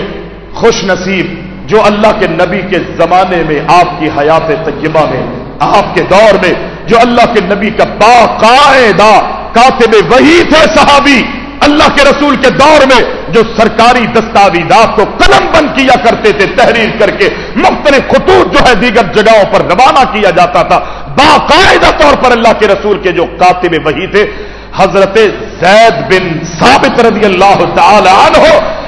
A: خوش نصیب جو اللہ کے نبی کے زمانے میں آپ کی حیات طیبہ میں، آپ کے دور میں، جو اللہ کے نبی کا باقاعدہ کاتب وہی تھے صحابی اللہ کے رسول کے دور میں جو سرکاری دستاویزات کو قلم بند کیا کرتے تھے، تحریر کر کے مختلف خطوط جو ہے دیگر جگہوں پر روانہ کیا جاتا تھا۔ باقاعدہ طور پر اللہ کے رسول کے جو کاتب وہی تھے، حضرت زید بن ثابت رضی اللہ تعالی عنہ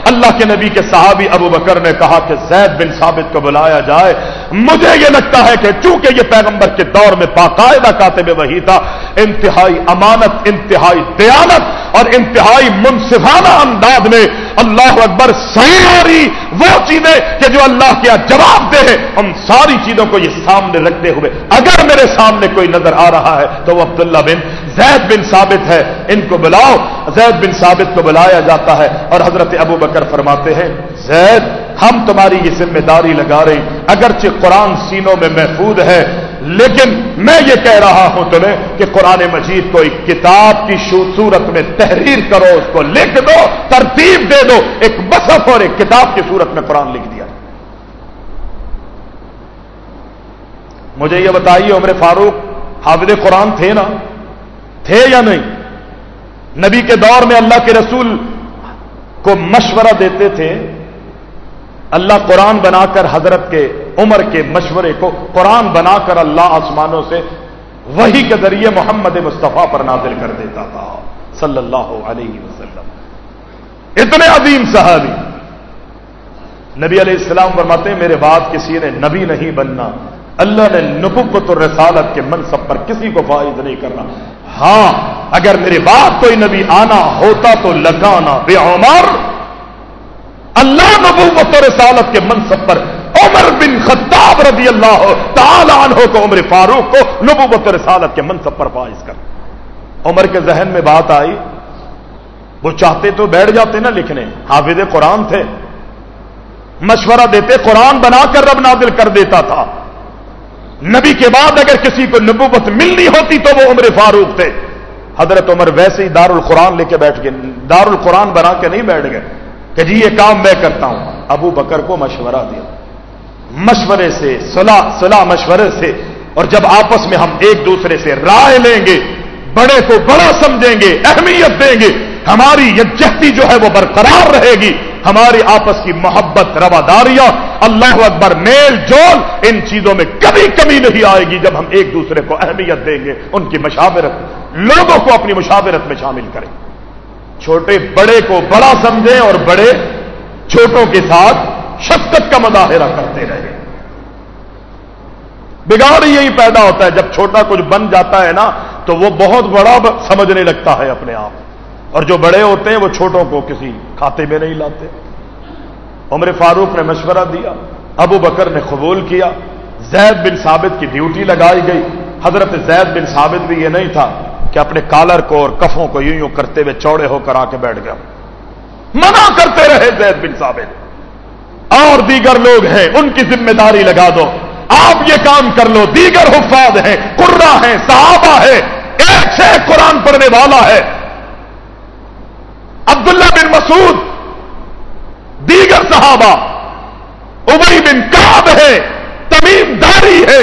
A: اللہ کے نبی کے صحابی ابو بکر نے کہا کہ زید بن ثابت کو بلایا جائے۔ مجھے یہ لگتا ہے کہ چونکہ یہ پیغمبر کے دور میں باقاعدہ کاتب وہی تھا، انتہائی امانت، انتہائی دیانت اور انتہائی منصفانہ انداز میں اللہ اکبر ساری وہ چیزیں کہ جو اللہ کیا ہاں جواب دے ہیں ہم ساری چیزوں کو یہ سامنے رکھتے ہوئے اگر میرے سامنے کوئی نظر آ رہا ہے تو وہ عبداللہ بن زید بن ثابت ہے، ان کو بلاؤ۔ زید بن ثابت کو بلایا جاتا ہے اور حضرت ابو بکر فرماتے ہیں، زید، ہم تمہاری یہ ذمہ داری لگا رہے ہیں. اگرچہ قرآن سینوں میں محفوظ ہے، لیکن میں یہ کہہ رہا ہوں تمہیں کہ قرآن مجید کو ایک کتاب کی صورت میں تحریر کرو، اس کو لکھ دو، ترتیب دے دو، ایک بصف اور ایک کتاب کی صورت میں قرآن لکھ دیا. مجھے یہ بتائیے، عمر فاروق، حافظ قرآن تھے نا؟ تھے یا نہیں؟ نبی کے دور میں اللہ کے رسول کو مشورہ دیتے تھے، اللہ قرآن بنا کر حضرت کے عمر کے مشورے کو قرآن بنا کر اللہ آسمانوں سے وہی کے ذریعے محمد مصطفیٰ پر نازل کر دیتا تھا، صلی اللہ علیہ وسلم۔ اتنے عظیم صحابی۔ نبی علیہ السلام فرماتے ہیں، میرے بعد کسی نے نبی نہیں بننا، اللہ نے نبوت اور رسالت کے منصب پر کسی کو فائد نہیں کرنا۔ ہاں اگر میرے بعد کوئی نبی آنا ہوتا تو لگانا بے عمر۔ اللہ نبوت و رسالت کے منصب پر عمر بن خطاب رضی اللہ تعالی عنہ کو عمر فاروق کو نبوت و رسالت کے منصب پر فائز کر۔ عمر کے ذہن میں بات آئی۔ وہ چاہتے تو بیٹھ جاتے نا لکھنے۔ حافظ قرآن تھے۔ مشورہ دیتے، قرآن بنا کر رب نازل کر دیتا تھا۔ نبی کے بعد اگر کسی کو نبوت ملنی ہوتی تو وہ عمر فاروق تھے۔ حضرت عمر ویسے ہی دار القرآن لے کے بیٹھ گئے۔ دار القرآن بنا کے نہیں بیٹھ گئے۔ کہ جی یہ کام میں کرتا ہوں۔ ابو بکر کو مشورہ دیا۔ مشورے سے، صلاح صلاح مشورے سے۔ اور جب آپس میں ہم ایک دوسرے سے رائے لیں گے، بڑے کو بڑا سمجھیں گے، اہمیت دیں گے، ہماری یکجہتی جو ہے وہ برقرار رہے گی۔ ہماری آپس کی محبت، رواداریاں، اللہ اکبر، میل جول، ان چیزوں میں کبھی کمی نہیں آئے گی جب ہم ایک دوسرے کو اہمیت دیں گے، ان کی مشاورت، لوگوں کو اپنی مشاورت میں شامل کریں۔ چھوٹے بڑے کو بڑا سمجھیں اور بڑے چھوٹوں کے ساتھ شفقت کا مظاہرہ کرتے رہے بگاڑ یہی پیدا ہوتا ہے، جب چھوٹا کچھ بن جاتا ہے نا، تو وہ بہت بڑا سمجھنے لگتا ہے اپنے آپ اور جو بڑے ہوتے ہیں وہ چھوٹوں کو کسی کھاتے میں نہیں لاتے۔ عمر فاروق نے مشورہ دیا، ابو بکر نے قبول کیا، زید بن ثابت کی ڈیوٹی لگائی گئی۔ حضرت زید بن ثابت بھی یہ نہیں تھا کہ اپنے کالر کو اور کفوں کو یوں یوں کرتے ہوئے چوڑے ہو کر آ کے بیٹھ گیا۔ منع کرتے رہے زید بن ثابت۔ اور دیگر لوگ ہیں، ان کی ذمہ داری لگا دو۔ آپ یہ کام کر لو، دیگر حفاظ ہیں قرا ہیں، صحابہ ہے ایک سے قرآن پڑھنے والا ہے۔ عبداللہ بن مسعود، دیگر صحابہ ابئی بن کاب ہے، تمیم داری ہے،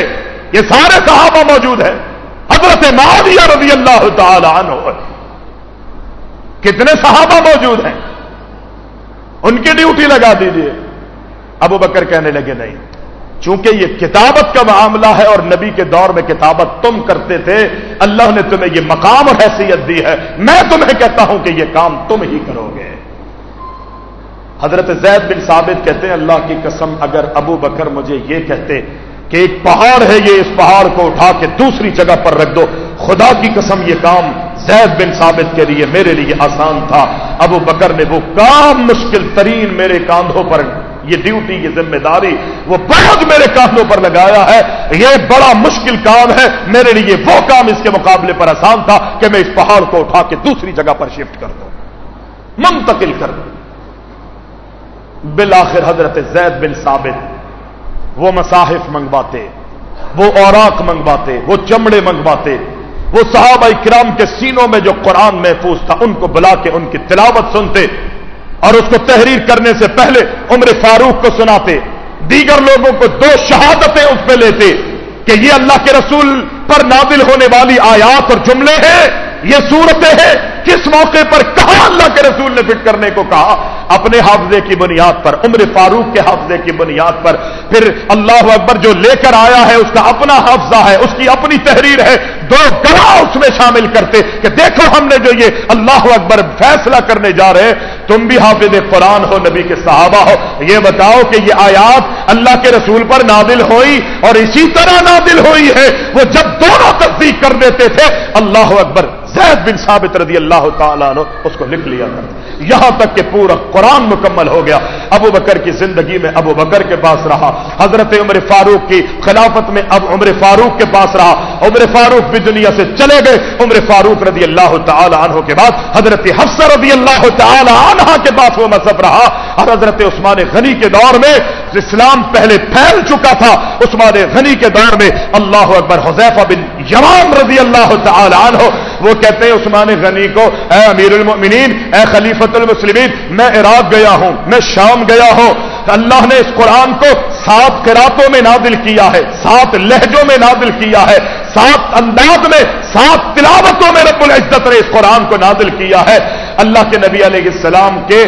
A: یہ سارے صحابہ موجود ہیں۔ حضرت معاویہ رضی اللہ تعالی عنہ کتنے صحابہ موجود ہیں؟ ان کی ڈیوٹی لگا دیجیے ابو بکر کہنے لگے، نہیں۔ چونکہ یہ کتابت کا معاملہ ہے اور نبی کے دور میں کتابت تم کرتے تھے، اللہ نے تمہیں یہ مقام اور حیثیت دی ہے۔ میں تمہیں کہتا ہوں کہ یہ کام تم ہی کرو گے۔ حضرت زید بن ثابت کہتے ہیں، اللہ کی قسم، اگر ابو بکر مجھے یہ کہتے کہ ایک پہاڑ ہے، یہ اس پہاڑ کو اٹھا کے دوسری جگہ پر رکھ دو۔ خدا کی قسم، یہ کام زید بن ثابت کے لیے میرے لیے آسان تھا۔ ابو بکر نے وہ کام مشکل ترین میرے کاندھوں پر یہ ڈیوٹی یہ ذمہ داری وہ بہت میرے کاندھوں پر لگایا ہے۔ یہ بڑا مشکل کام ہے۔ میرے لیے وہ کام اس کے مقابلے پر آسان تھا کہ میں اس پہاڑ کو اٹھا کے دوسری جگہ پر شفٹ کر دوں۔ منتقل کر دوں۔ بالآخر حضرت زید بن ثابت وہ مصاحف منگواتے، وہ اوراق منگواتے، وہ چمڑے منگواتے، وہ صحابہ کرام کے سینوں میں جو قرآن محفوظ تھا، ان کو بلا کے ان کی تلاوت سنتے۔ اور اس کو تحریر کرنے سے پہلے عمر فاروق کو سناتے، دیگر لوگوں کو دو شہادتیں اس پہ لیتے کہ یہ اللہ کے رسول پر نازل ہونے والی آیات اور جملے ہیں، یہ صورتیں ہیں کس موقع پر کہاں اللہ کے رسول نے فٹ کرنے کو کہا، اپنے حافظے کی بنیاد پر، عمر فاروق کے حافظے کی بنیاد پر، پھر اللہ اکبر جو لے کر آیا ہے، اس کا اپنا حافظہ ہے، اس کی اپنی تحریر ہے، دو گواہ اس میں شامل کرتے کہ دیکھو ہم نے جو یہ اللہ اکبر فیصلہ کرنے جا رہے تم بھی حافظ قرآن ہو، نبی کے صحابہ ہو، یہ بتاؤ کہ یہ آیات اللہ کے رسول پر نادل ہوئی اور اسی طرح نادل ہوئی ہے، وہ جب دونوں تصدیق کر دیتے تھے، اللہ اکبر زید بن ثابت رضی اللہ تعالیٰ نے اس کو لکھ لیا کرتے یہاں تک کہ پورا قرآن مکمل ہو گیا۔ ابو بکر کی زندگی میں ابو بکر کے پاس رہا۔ حضرت عمر فاروق کی خلافت میں اب عمر فاروق کے پاس رہا۔ عمر فاروق بھی دنیا سے چلے گئے۔ عمر فاروق رضی اللہ تعالی عنہ کے بعد حضرت حفصہ رضی اللہ تعالی عنہ کے پاس وہ مذہب رہا۔ اور حضرت عثمان غنی کے دور میں اسلام پہلے پھیل چکا تھا، عثمان غنی کے دور میں۔ اللہ اکبر، حذیفہ بن یمان رضی اللہ تعالی عنہ، وہ کہتے ہیں، عثمان غنی کو، اے امیر المؤمنین، اے خلیفت المسلمین، میں عراق گیا ہوں، میں شام گیا ہوں۔ اللہ نے اس قرآن کو سات کراتوں میں نادل کیا ہے، سات لہجوں میں نادل کیا ہے، سات انداز میں، سات تلاوتوں میں رب العزت نے اس قرآن کو نادل کیا ہے۔ اللہ کے نبی علیہ السلام کے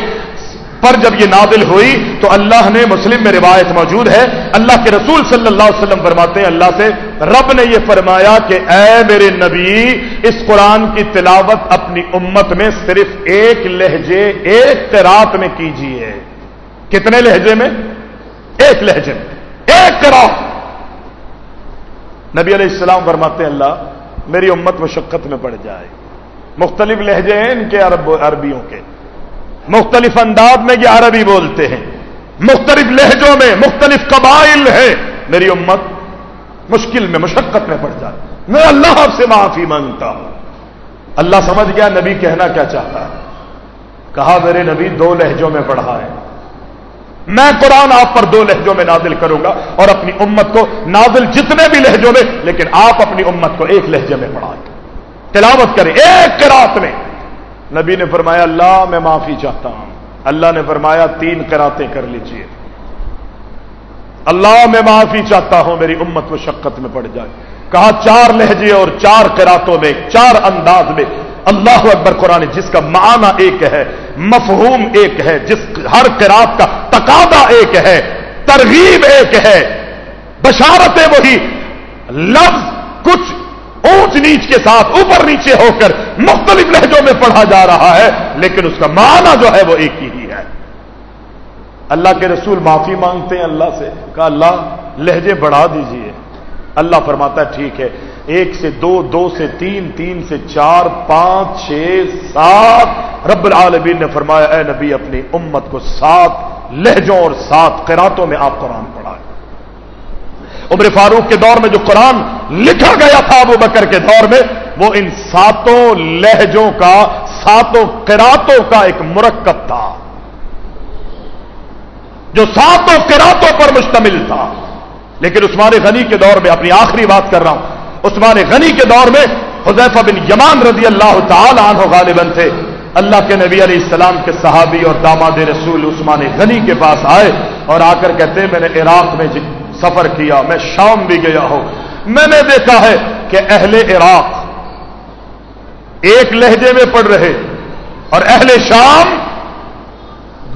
A: پر جب یہ نادل ہوئی تو اللہ نے مسلم میں روایت موجود ہے۔ اللہ کے رسول صلی اللہ علیہ وسلم فرماتے ہیں، اللہ سے، رب نے یہ فرمایا کہ اے میرے نبی، اس قرآن کی تلاوت اپنی امت میں صرف ایک لہجے، ایک ترات میں کیجیے۔ کتنے لہجے میں؟ ایک لہجے میں۔ ایک تراط نبی علیہ السلام فرماتے ہیں، اللہ، میری امت مشقت میں پڑ جائے۔ مختلف لہجے ہیں ان کے عرب عربیوں کے۔ مختلف انداز میں یہ عربی بولتے ہیں، مختلف لہجوں میں مختلف قبائل ہیں۔ میری امت مشکل میں مشقت میں پڑ جائے میں اللہ آپ سے معافی مانگتا ہوں۔ اللہ سمجھ گیا نبی کہنا کیا چاہتا ہے۔ کہا، میرے نبی دو لہجوں میں پڑھا ہے۔ میں قرآن آپ پر دو لہجوں میں نازل کروں گا اور اپنی امت کو نازل جتنے بھی لہجوں میں، لیکن آپ اپنی امت کو ایک لہجے میں پڑھائیں تلاوت کریں، ایک رات میں۔ نبی نے فرمایا، اللہ، میں معافی چاہتا ہوں. اللہ نے فرمایا، تین کراتے کر لیجیے۔ اللہ، میں معافی چاہتا ہوں، میری امت و میں پڑ جائے۔ کہا، چار لہجے اور چار کراتوں میں، چار انداز میں۔ اللہ اکبر قرآن جس کا معنی ایک ہے، مفہوم ایک ہے، جس ہر قرآب کا تقاضا ایک ہے، ترغیب ایک ہے، بشارتیں وہی، لفظ کچھ اونچ نیچ کے ساتھ اوپر نیچے ہو کر مختلف لہجوں میں پڑھا جا رہا ہے، لیکن اس کا معنی جو ہے وہ ایک ہی ہے۔ اللہ کے رسول معافی مانگتے ہیں اللہ سے، کہا اللہ، لہجے بڑھا دیجیے۔ اللہ فرماتا ہے، ٹھیک ہے، ایک سے دو دو سے تین تین سے چار، پانچ، چھ، سات۔ رب العالمین نے فرمایا، اے نبی، اپنی امت کو سات لہجوں اور سات قراتوں میں آپ قرآن پڑھا عمر فاروق کے دور میں جو قرآن لکھا گیا تھا ابو بکر کے دور میں، وہ ان ساتوں لہجوں کا، ساتوں قراتوں کا ایک مرکب تھا۔ جو ساتوں قراتوں پر مشتمل تھا۔ لیکن عثمان غنی کے دور میں، اپنی آخری بات کر رہا ہوں۔ عثمان غنی کے دور میں حذیفہ بن یمان رضی اللہ تعالی عنہ غالباً تھے۔ اللہ کے نبی علیہ السلام کے صحابی اور داماد رسول عثمان غنی کے پاس آئے اور آ کر کہتے ہیں، میں نے عراق میں جی- سفر کیا، میں شام بھی گیا ہوں۔ میں نے دیکھا ہے کہ اہل عراق ایک لہجے میں پڑھ رہے اور اہل شام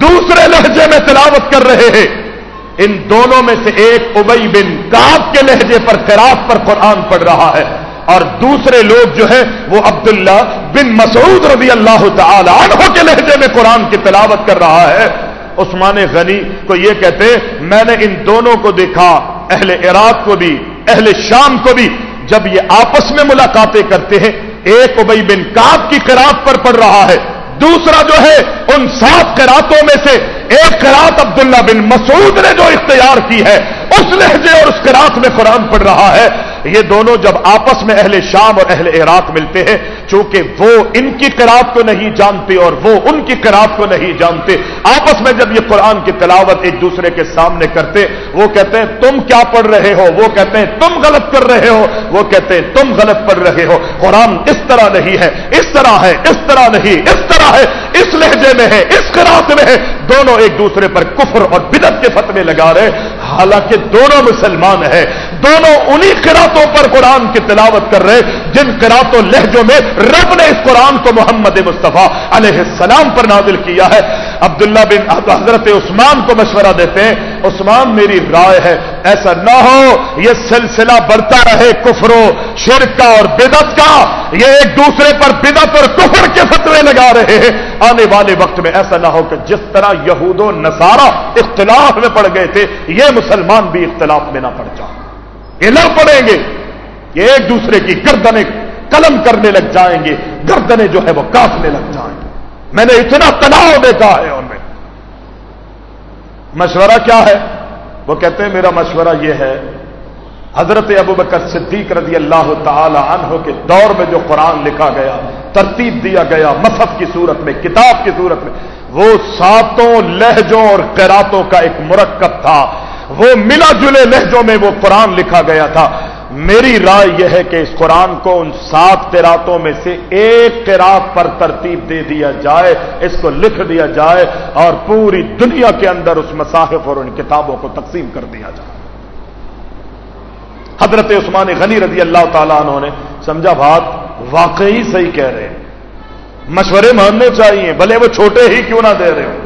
A: دوسرے لہجے میں تلاوت کر رہے ہیں۔ ان دونوں میں سے ایک ابئی بن کاب کے لہجے پر قرآب پر قرآن پڑھ رہا ہے۔ اور دوسرے لوگ جو ہے وہ عبداللہ بن مسعود رضی اللہ تعالی عنہ کے لہجے میں قرآن کی تلاوت کر رہا ہے۔ عثمان غنی کو یہ کہتے میں نے ان دونوں کو دیکھا، اہل عراق کو بھی، اہل شام کو بھی۔ جب یہ آپس میں ملاقاتیں کرتے ہیں، ایک ابئی بن کاب کی قرآب پر پڑ رہا ہے، دوسرا جو ہے، ان سات کراتوں میں سے ایک کرات عبداللہ بن مسعود نے جو اختیار کی ہے، اس لہجے اور اس کرات میں قرآن پڑھ رہا ہے۔ یہ دونوں جب آپس میں اہل شام اور اہل عراق ملتے ہیں، چونکہ وہ ان کی قرآت کو نہیں جانتے اور وہ ان کی قرآت کو نہیں جانتے، آپس میں جب یہ قرآن کی تلاوت ایک دوسرے کے سامنے کرتے، وہ کہتے ہیں، تم کیا پڑھ رہے ہو؟ وہ کہتے ہیں، تم غلط کر رہے ہو؟ وہ کہتے ہیں، تم غلط پڑھ رہے ہو۔ قرآن اس طرح نہیں ہے، اس طرح ہے، اس طرح نہیں، اس طرح ہے، اس لہجے میں ہے، اس قرآت میں ہے۔ دونوں ایک دوسرے پر کفر اور بدت کے فتوے لگا رہے حالانکہ دونوں مسلمان ہیں۔ دونوں انہی قراتوں پر قرآن کی تلاوت کر رہے جن قراتوں لہجوں میں رب نے اس قرآن کو محمد مصطفیٰ علیہ السلام پر نازل کیا ہے۔ عبداللہ بن حضرت عثمان کو مشورہ دیتے ہیں، عثمان میری رائے ہے، ایسا نہ ہو، یہ سلسلہ بڑھتا رہے کفرو شرک کا اور بدت کا، یہ ایک دوسرے پر بدت اور کفر کے فتوے لگا رہے ہیں۔ آنے والے وقت میں ایسا نہ ہو کہ جس طرح یہود و نصارہ اختلاف میں پڑ گئے تھے، یہ مسلمان بھی اختلاف میں نہ پڑ جائیں یہ لڑ پڑیں گے۔ یہ ایک دوسرے کی گردنیں قلم کرنے لگ جائیں گے۔ گردنیں جو ہے وہ کاٹنے لگ جائیں۔ گے میں نے اتنا تناؤ دیکھا ہے ان میں۔ مشورہ کیا ہے؟ وہ کہتے ہیں، میرا مشورہ یہ ہے، حضرت ابو بکر صدیق رضی اللہ تعالی عنہ کے دور میں جو قرآن لکھا گیا، ترتیب دیا گیا، مصحف کی صورت میں، کتاب کی صورت میں، وہ ساتوں لہجوں اور قیراتوں کا ایک مرکب تھا۔ وہ ملا جلے لہجوں میں وہ قرآن لکھا گیا تھا۔ میری رائے یہ ہے کہ اس قرآن کو ان سات قراتوں میں سے ایک قرات پر ترتیب دے دیا جائے، اس کو لکھ دیا جائے اور پوری دنیا کے اندر اس مصاحف اور ان کتابوں کو تقسیم کر دیا جائے۔ حضرت عثمان غنی رضی اللہ تعالیٰ عنہ نے سمجھا بات واقعی صحیح کہہ رہے ہیں۔ مشورے ماننے چاہیے، بھلے وہ چھوٹے ہی کیوں نہ دے رہے ہو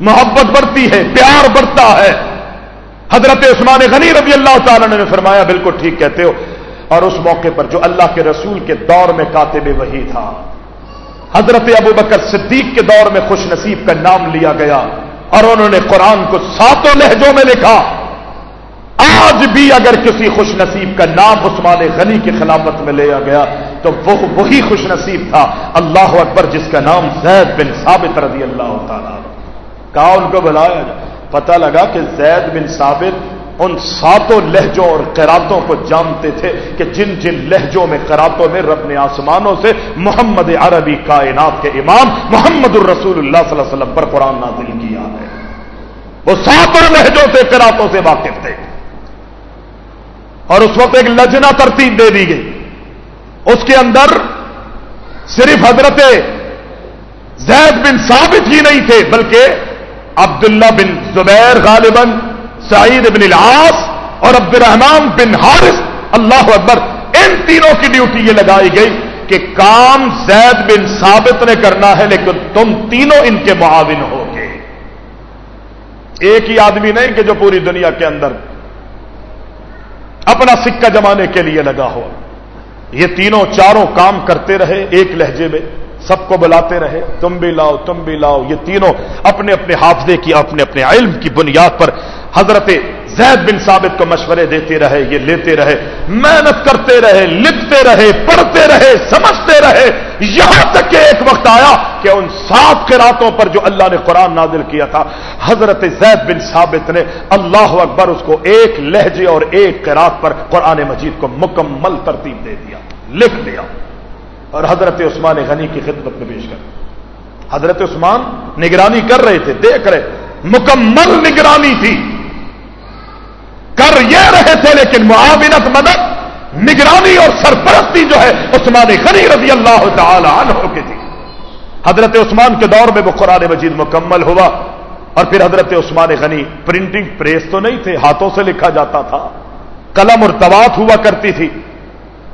A: محبت بڑھتی ہے، پیار بڑھتا ہے۔ حضرت عثمان غنی رضی اللہ تعالیٰ نے فرمایا، بالکل ٹھیک کہتے ہو۔ اور اس موقع پر جو اللہ کے رسول کے دور میں کاتب وہی تھا۔ حضرت ابو بکر صدیق کے دور میں خوش نصیب کا نام لیا گیا اور انہوں نے قرآن کو ساتوں لہجوں میں لکھا۔ آج بھی اگر کسی خوش نصیب کا نام عثمان غنی کی خلافت میں لیا گیا، تو وہ وہی خوش نصیب تھا۔ اللہ اکبر، جس کا نام زید بن ثابت رضی اللہ تعالیٰ کہا، ان کو بلایا پتہ لگا کہ زید بن ثابت ان ساتوں لہجوں اور قراتوں کو جانتے تھے کہ جن جن لہجوں میں قراتوں میں رب نے آسمانوں سے محمد عربی کائنات کے امام محمد الرسول اللہ صلی اللہ علیہ وسلم پر قرآن نازل کیا ہے۔ وہ ساتوں لہجوں سے قراتوں سے واقف تھے۔ اور اس وقت ایک لجنا ترتیب دے دی گئی۔ اس کے اندر صرف حضرت زید بن ثابت ہی نہیں تھے، بلکہ عبداللہ بن زبیر غالباً، سعید بن العاص اور عبد الرحمان بن حارث، اللہ اکبر، ان تینوں کی ڈیوٹی یہ لگائی گئی کہ کام زید بن ثابت نے کرنا ہے، لیکن تم تینوں ان کے معاون ہو گے۔ ایک ہی آدمی نہیں کہ جو پوری دنیا کے اندر اپنا سکہ جمانے کے لیے لگا ہو یہ تینوں چاروں کام کرتے رہے ایک لہجے میں۔ سب کو بلاتے رہے۔ تم بھی لاؤ، تم بھی لاؤ۔ یہ تینوں اپنے اپنے حافظے کی، اپنے اپنے علم کی بنیاد پر حضرت زید بن ثابت کو مشورے دیتے رہے، یہ لیتے رہے، محنت کرتے رہے، لکھتے رہے، پڑھتے رہے، سمجھتے رہے۔ یہاں تک کہ ایک وقت آیا کہ ان سات قراتوں پر جو اللہ نے قرآن نازل کیا تھا، حضرت زید بن ثابت نے اللہ اکبر اس کو ایک لہجے اور ایک قرات پر قرآن مجید کو مکمل ترتیب دے دیا، لکھ دیا۔ اور حضرت عثمان غنی کی خدمت میں پیش کر حضرت عثمان نگرانی کر رہے تھے، دیکھ رہے، مکمل نگرانی تھی۔ کر یہ رہے تھے، لیکن معاونت، مدد، نگرانی اور سرپرستی جو ہے، عثمان غنی رضی اللہ تعالی عنہ کی تھی۔ حضرت عثمان کے دور میں وہ قرآن مجید مکمل ہوا۔ اور پھر حضرت عثمان غنی پرنٹنگ پریس تو نہیں تھے، ہاتھوں سے لکھا جاتا تھا۔ قلم اور دوات ہوا کرتی تھی۔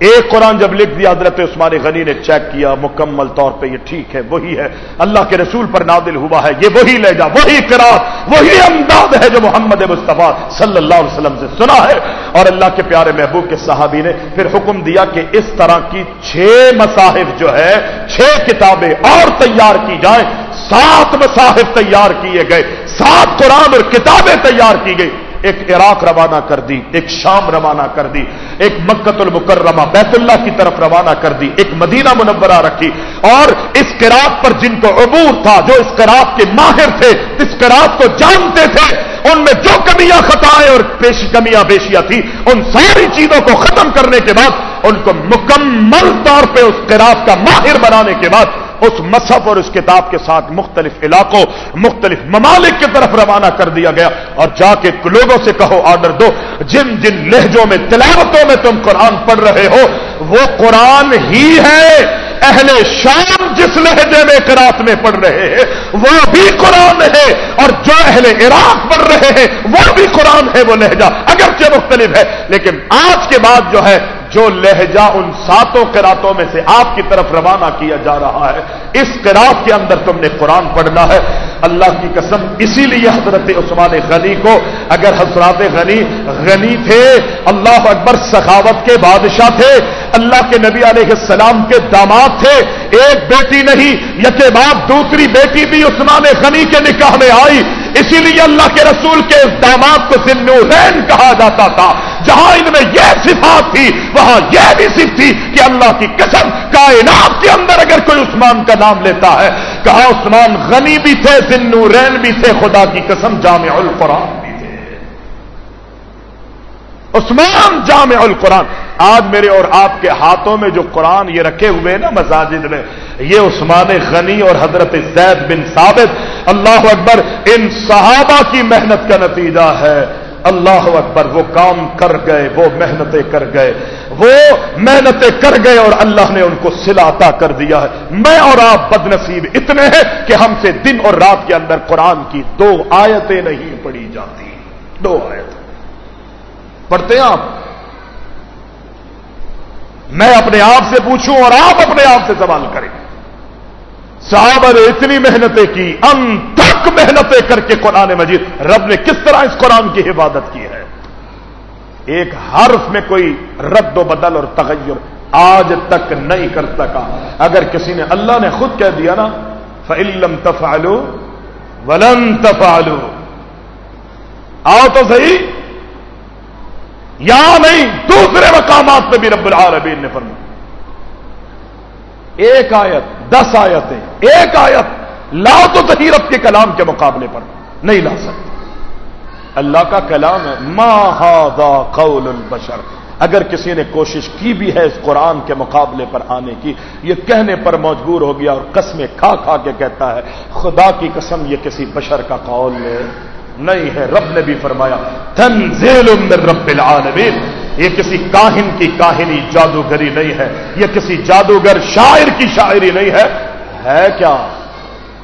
A: ایک قرآن جب لکھ دیا، حضرت عثمان غنی نے چیک کیا، مکمل طور پہ یہ ٹھیک ہے، وہی ہے۔ اللہ کے رسول پر نادل ہوا ہے، یہ وہی لے جا، وہی کرا وہی امداد ہے جو محمد مصطفیٰ صلی اللہ علیہ وسلم سے سنا ہے۔ اور اللہ کے پیارے محبوب کے صحابی نے پھر حکم دیا کہ اس طرح کی چھ مصاحف جو ہے، چھ کتابیں اور تیار کی جائیں۔ سات مصاحف تیار کیے گئے، سات قرآن اور کتابیں تیار کی گئی ایک عراق روانہ کر دی، ایک شام روانہ کر دی، ایک مکت المکرمہ، بیت اللہ کی طرف روانہ کر دی، ایک مدینہ منورہ رکھی۔ اور اس کراط پر جن کو عبور تھا، جو اس کراط کے ماہر تھے، اس کراط کو جانتے تھے، ان میں جو کمیاں خطائیں اور پیش کمیاں بیشیاں تھی ان ساری چیزوں کو ختم کرنے کے بعد ان کو مکمل طور پہ اس کراط کا ماہر بنانے کے بعد اس مصحف اور اس کتاب کے ساتھ مختلف علاقوں، مختلف ممالک کی طرف روانہ کر دیا گیا۔ اور جا کے لوگوں سے کہو، آرڈر دو، جن جن لہجوں میں، تلاوتوں میں تم قرآن پڑھ رہے ہو، وہ قرآن ہی ہے۔ اہل شام جس لہجے میں کرات میں پڑھ رہے ہیں، وہ بھی قرآن ہے۔ اور جو اہل عراق پڑھ رہے ہیں، وہ بھی قرآن ہے وہ لہجہ۔ اگرچہ مختلف ہے، لیکن آج کے بعد جو ہے جو لہجہ ان ساتوں کراتوں میں سے آپ کی طرف روانہ کیا جا رہا ہے، اس کراط کے اندر تم نے قرآن پڑھنا ہے۔ اللہ کی قسم، اسی لیے حضرت عثمان غنی کو، اگر حضرات غنی غنی تھے، اللہ اکبر سخاوت کے بادشاہ تھے، اللہ کے نبی علیہ السلام کے داماد تھے، ایک بیٹی نہیں یکے بعد دوسری بیٹی بھی عثمان غنی کے نکاح میں آئی۔ اسی لیے اللہ کے رسول کے اس داماد کو سنورین کہا جاتا تھا۔ جہاں ان میں یہ صفات تھی، وہاں یہ بھی صف تھی کہ اللہ کی قسم کائنات کے اندر اگر کوئی عثمان کا نام لیتا ہے، کہا عثمان غنی بھی تھے سنورین بھی تھے، خدا کی قسم جامع القرآن بھی تھے۔ عثمان جامع القرآن۔ آج میرے اور آپ کے ہاتھوں میں جو قرآن یہ رکھے ہوئے نا مساجد میں، یہ عثمان غنی اور حضرت زید بن ثابت، اللہ اکبر، ان صحابہ کی محنت کا نتیجہ ہے۔ اللہ اکبر، وہ کام کر گئے، وہ محنتیں کر گئے۔ وہ محنتیں کر گئے اور اللہ نے ان کو سلاتا کر دیا ہے۔ میں اور آپ بد نصیب اتنے ہیں کہ ہم سے دن اور رات کے اندر قرآن کی دو آیتیں نہیں پڑھی جاتی۔ دو آیتیں۔ پڑھتے ہیں آپ؟ میں اپنے آپ سے پوچھوں اور آپ اپنے آپ سے سوال کریں۔ صحابہ نے اتنی محنتیں کی ان تک محنتیں کر کے قرآن مجید۔ رب نے کس طرح اس قرآن کی حفاظت کی ہے؟ ایک حرف میں کوئی رد و بدل اور تغیر آج تک نہیں کر سکا۔ اگر کسی نے اللہ نے خود کہہ دیا نا فعلم تفالو ولن تفالو آؤ تو صحیح؟ یا نہیں، دوسرے مقامات میں بھی رب العالمین نے فرمایا۔ ایک آیت، دس آیتیں، ایک آیت، لا تو صحیح رب کے کلام کے مقابلے پر نہیں لا سکتے۔ اللہ کا کلام ہے ماہدا قول البشر۔ اگر کسی نے کوشش کی بھی ہے اس قرآن کے مقابلے پر آنے کی، یہ کہنے پر مجبور ہو گیا اور قسمیں کھا کھا کے کہتا ہے، خدا کی قسم یہ کسی بشر کا قول ہے۔ نہیں ہے۔ رب نے بھی فرمایا، تنزیل من رب العالمین۔ یہ کسی کاہن کی کاہنی جادوگری نہیں ہے۔ یہ کسی جادوگر شاعر کی شاعری نہیں ہے۔ ہے کیا؟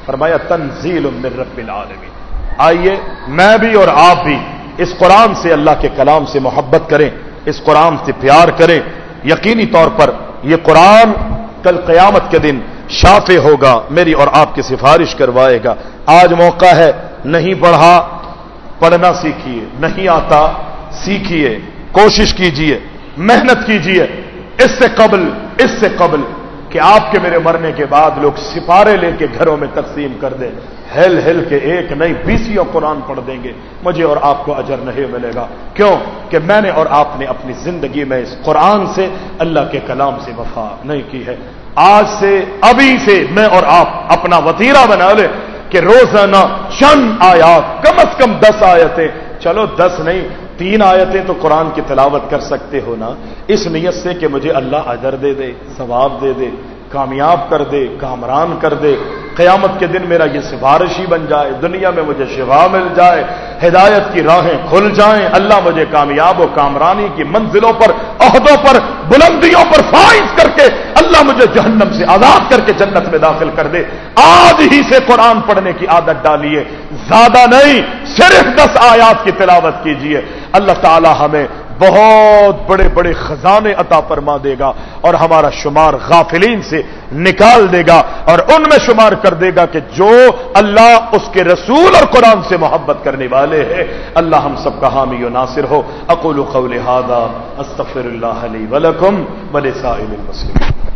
A: فرمایا، تنزیل من رب العالمین۔ آئیے، میں بھی اور آپ بھی اس قرآن سے اللہ کے کلام سے محبت کریں، اس قرآن سے پیار کریں۔ یقینی طور پر یہ قرآن کل قیامت کے دن شافے ہوگا، میری اور آپ کی سفارش کروائے گا۔ آج موقع ہے، نہیں پڑھا پڑھنا سیکھیے، نہیں آتا، سیکھیے، کوشش کیجیے محنت کیجیے اس سے قبل، اس سے قبل کہ آپ کے میرے مرنے کے بعد لوگ سپارے لے کے گھروں میں تقسیم کر دیں۔ ہل ہل کے ایک نئی بیسیوں قرآن پڑھ دیں گے۔ مجھے اور آپ کو اجر نہیں ملے گا۔ کیوں؟ کہ میں نے اور آپ نے اپنی زندگی میں اس قرآن سے اللہ کے کلام سے وفا نہیں کی ہے۔ آج سے، ابھی سے میں اور آپ اپنا وطیرہ بنا لے کہ روزانہ چند آیات، کم از کم دس آیتیں۔ چلو دس نہیں، تین آیتیں تو قرآن کی تلاوت کر سکتے ہو نا۔ اس نیت سے کہ مجھے اللہ اجر دے دے، ثواب دے دے۔ کامیاب کر دے، کامران کر دے۔ قیامت کے دن میرا یہ سفارش ہی بن جائے، دنیا میں مجھے شفا مل جائے، ہدایت کی راہیں کھل جائیں۔ اللہ مجھے کامیاب و کامرانی کی منزلوں پر، عہدوں پر، بلندیوں پر فائز کر کے، اللہ مجھے جہنم سے آزاد کر کے جنت میں داخل کر دے۔ آج ہی سے قرآن پڑھنے کی عادت ڈالیے۔ زیادہ نہیں، صرف دس آیات کی تلاوت کیجیے۔ اللہ تعالی ہمیں بہت بڑے بڑے خزانے عطا فرما دے گا اور ہمارا شمار غافلین سے نکال دے گا اور ان میں شمار کر دے گا کہ جو اللہ اس کے رسول اور قرآن سے محبت کرنے والے ہیں۔ اللہ ہم سب کا حامی و ناصر ہو۔ اقول قول هذا استغفر اللہ علی ولکم ولسائر المسلمین۔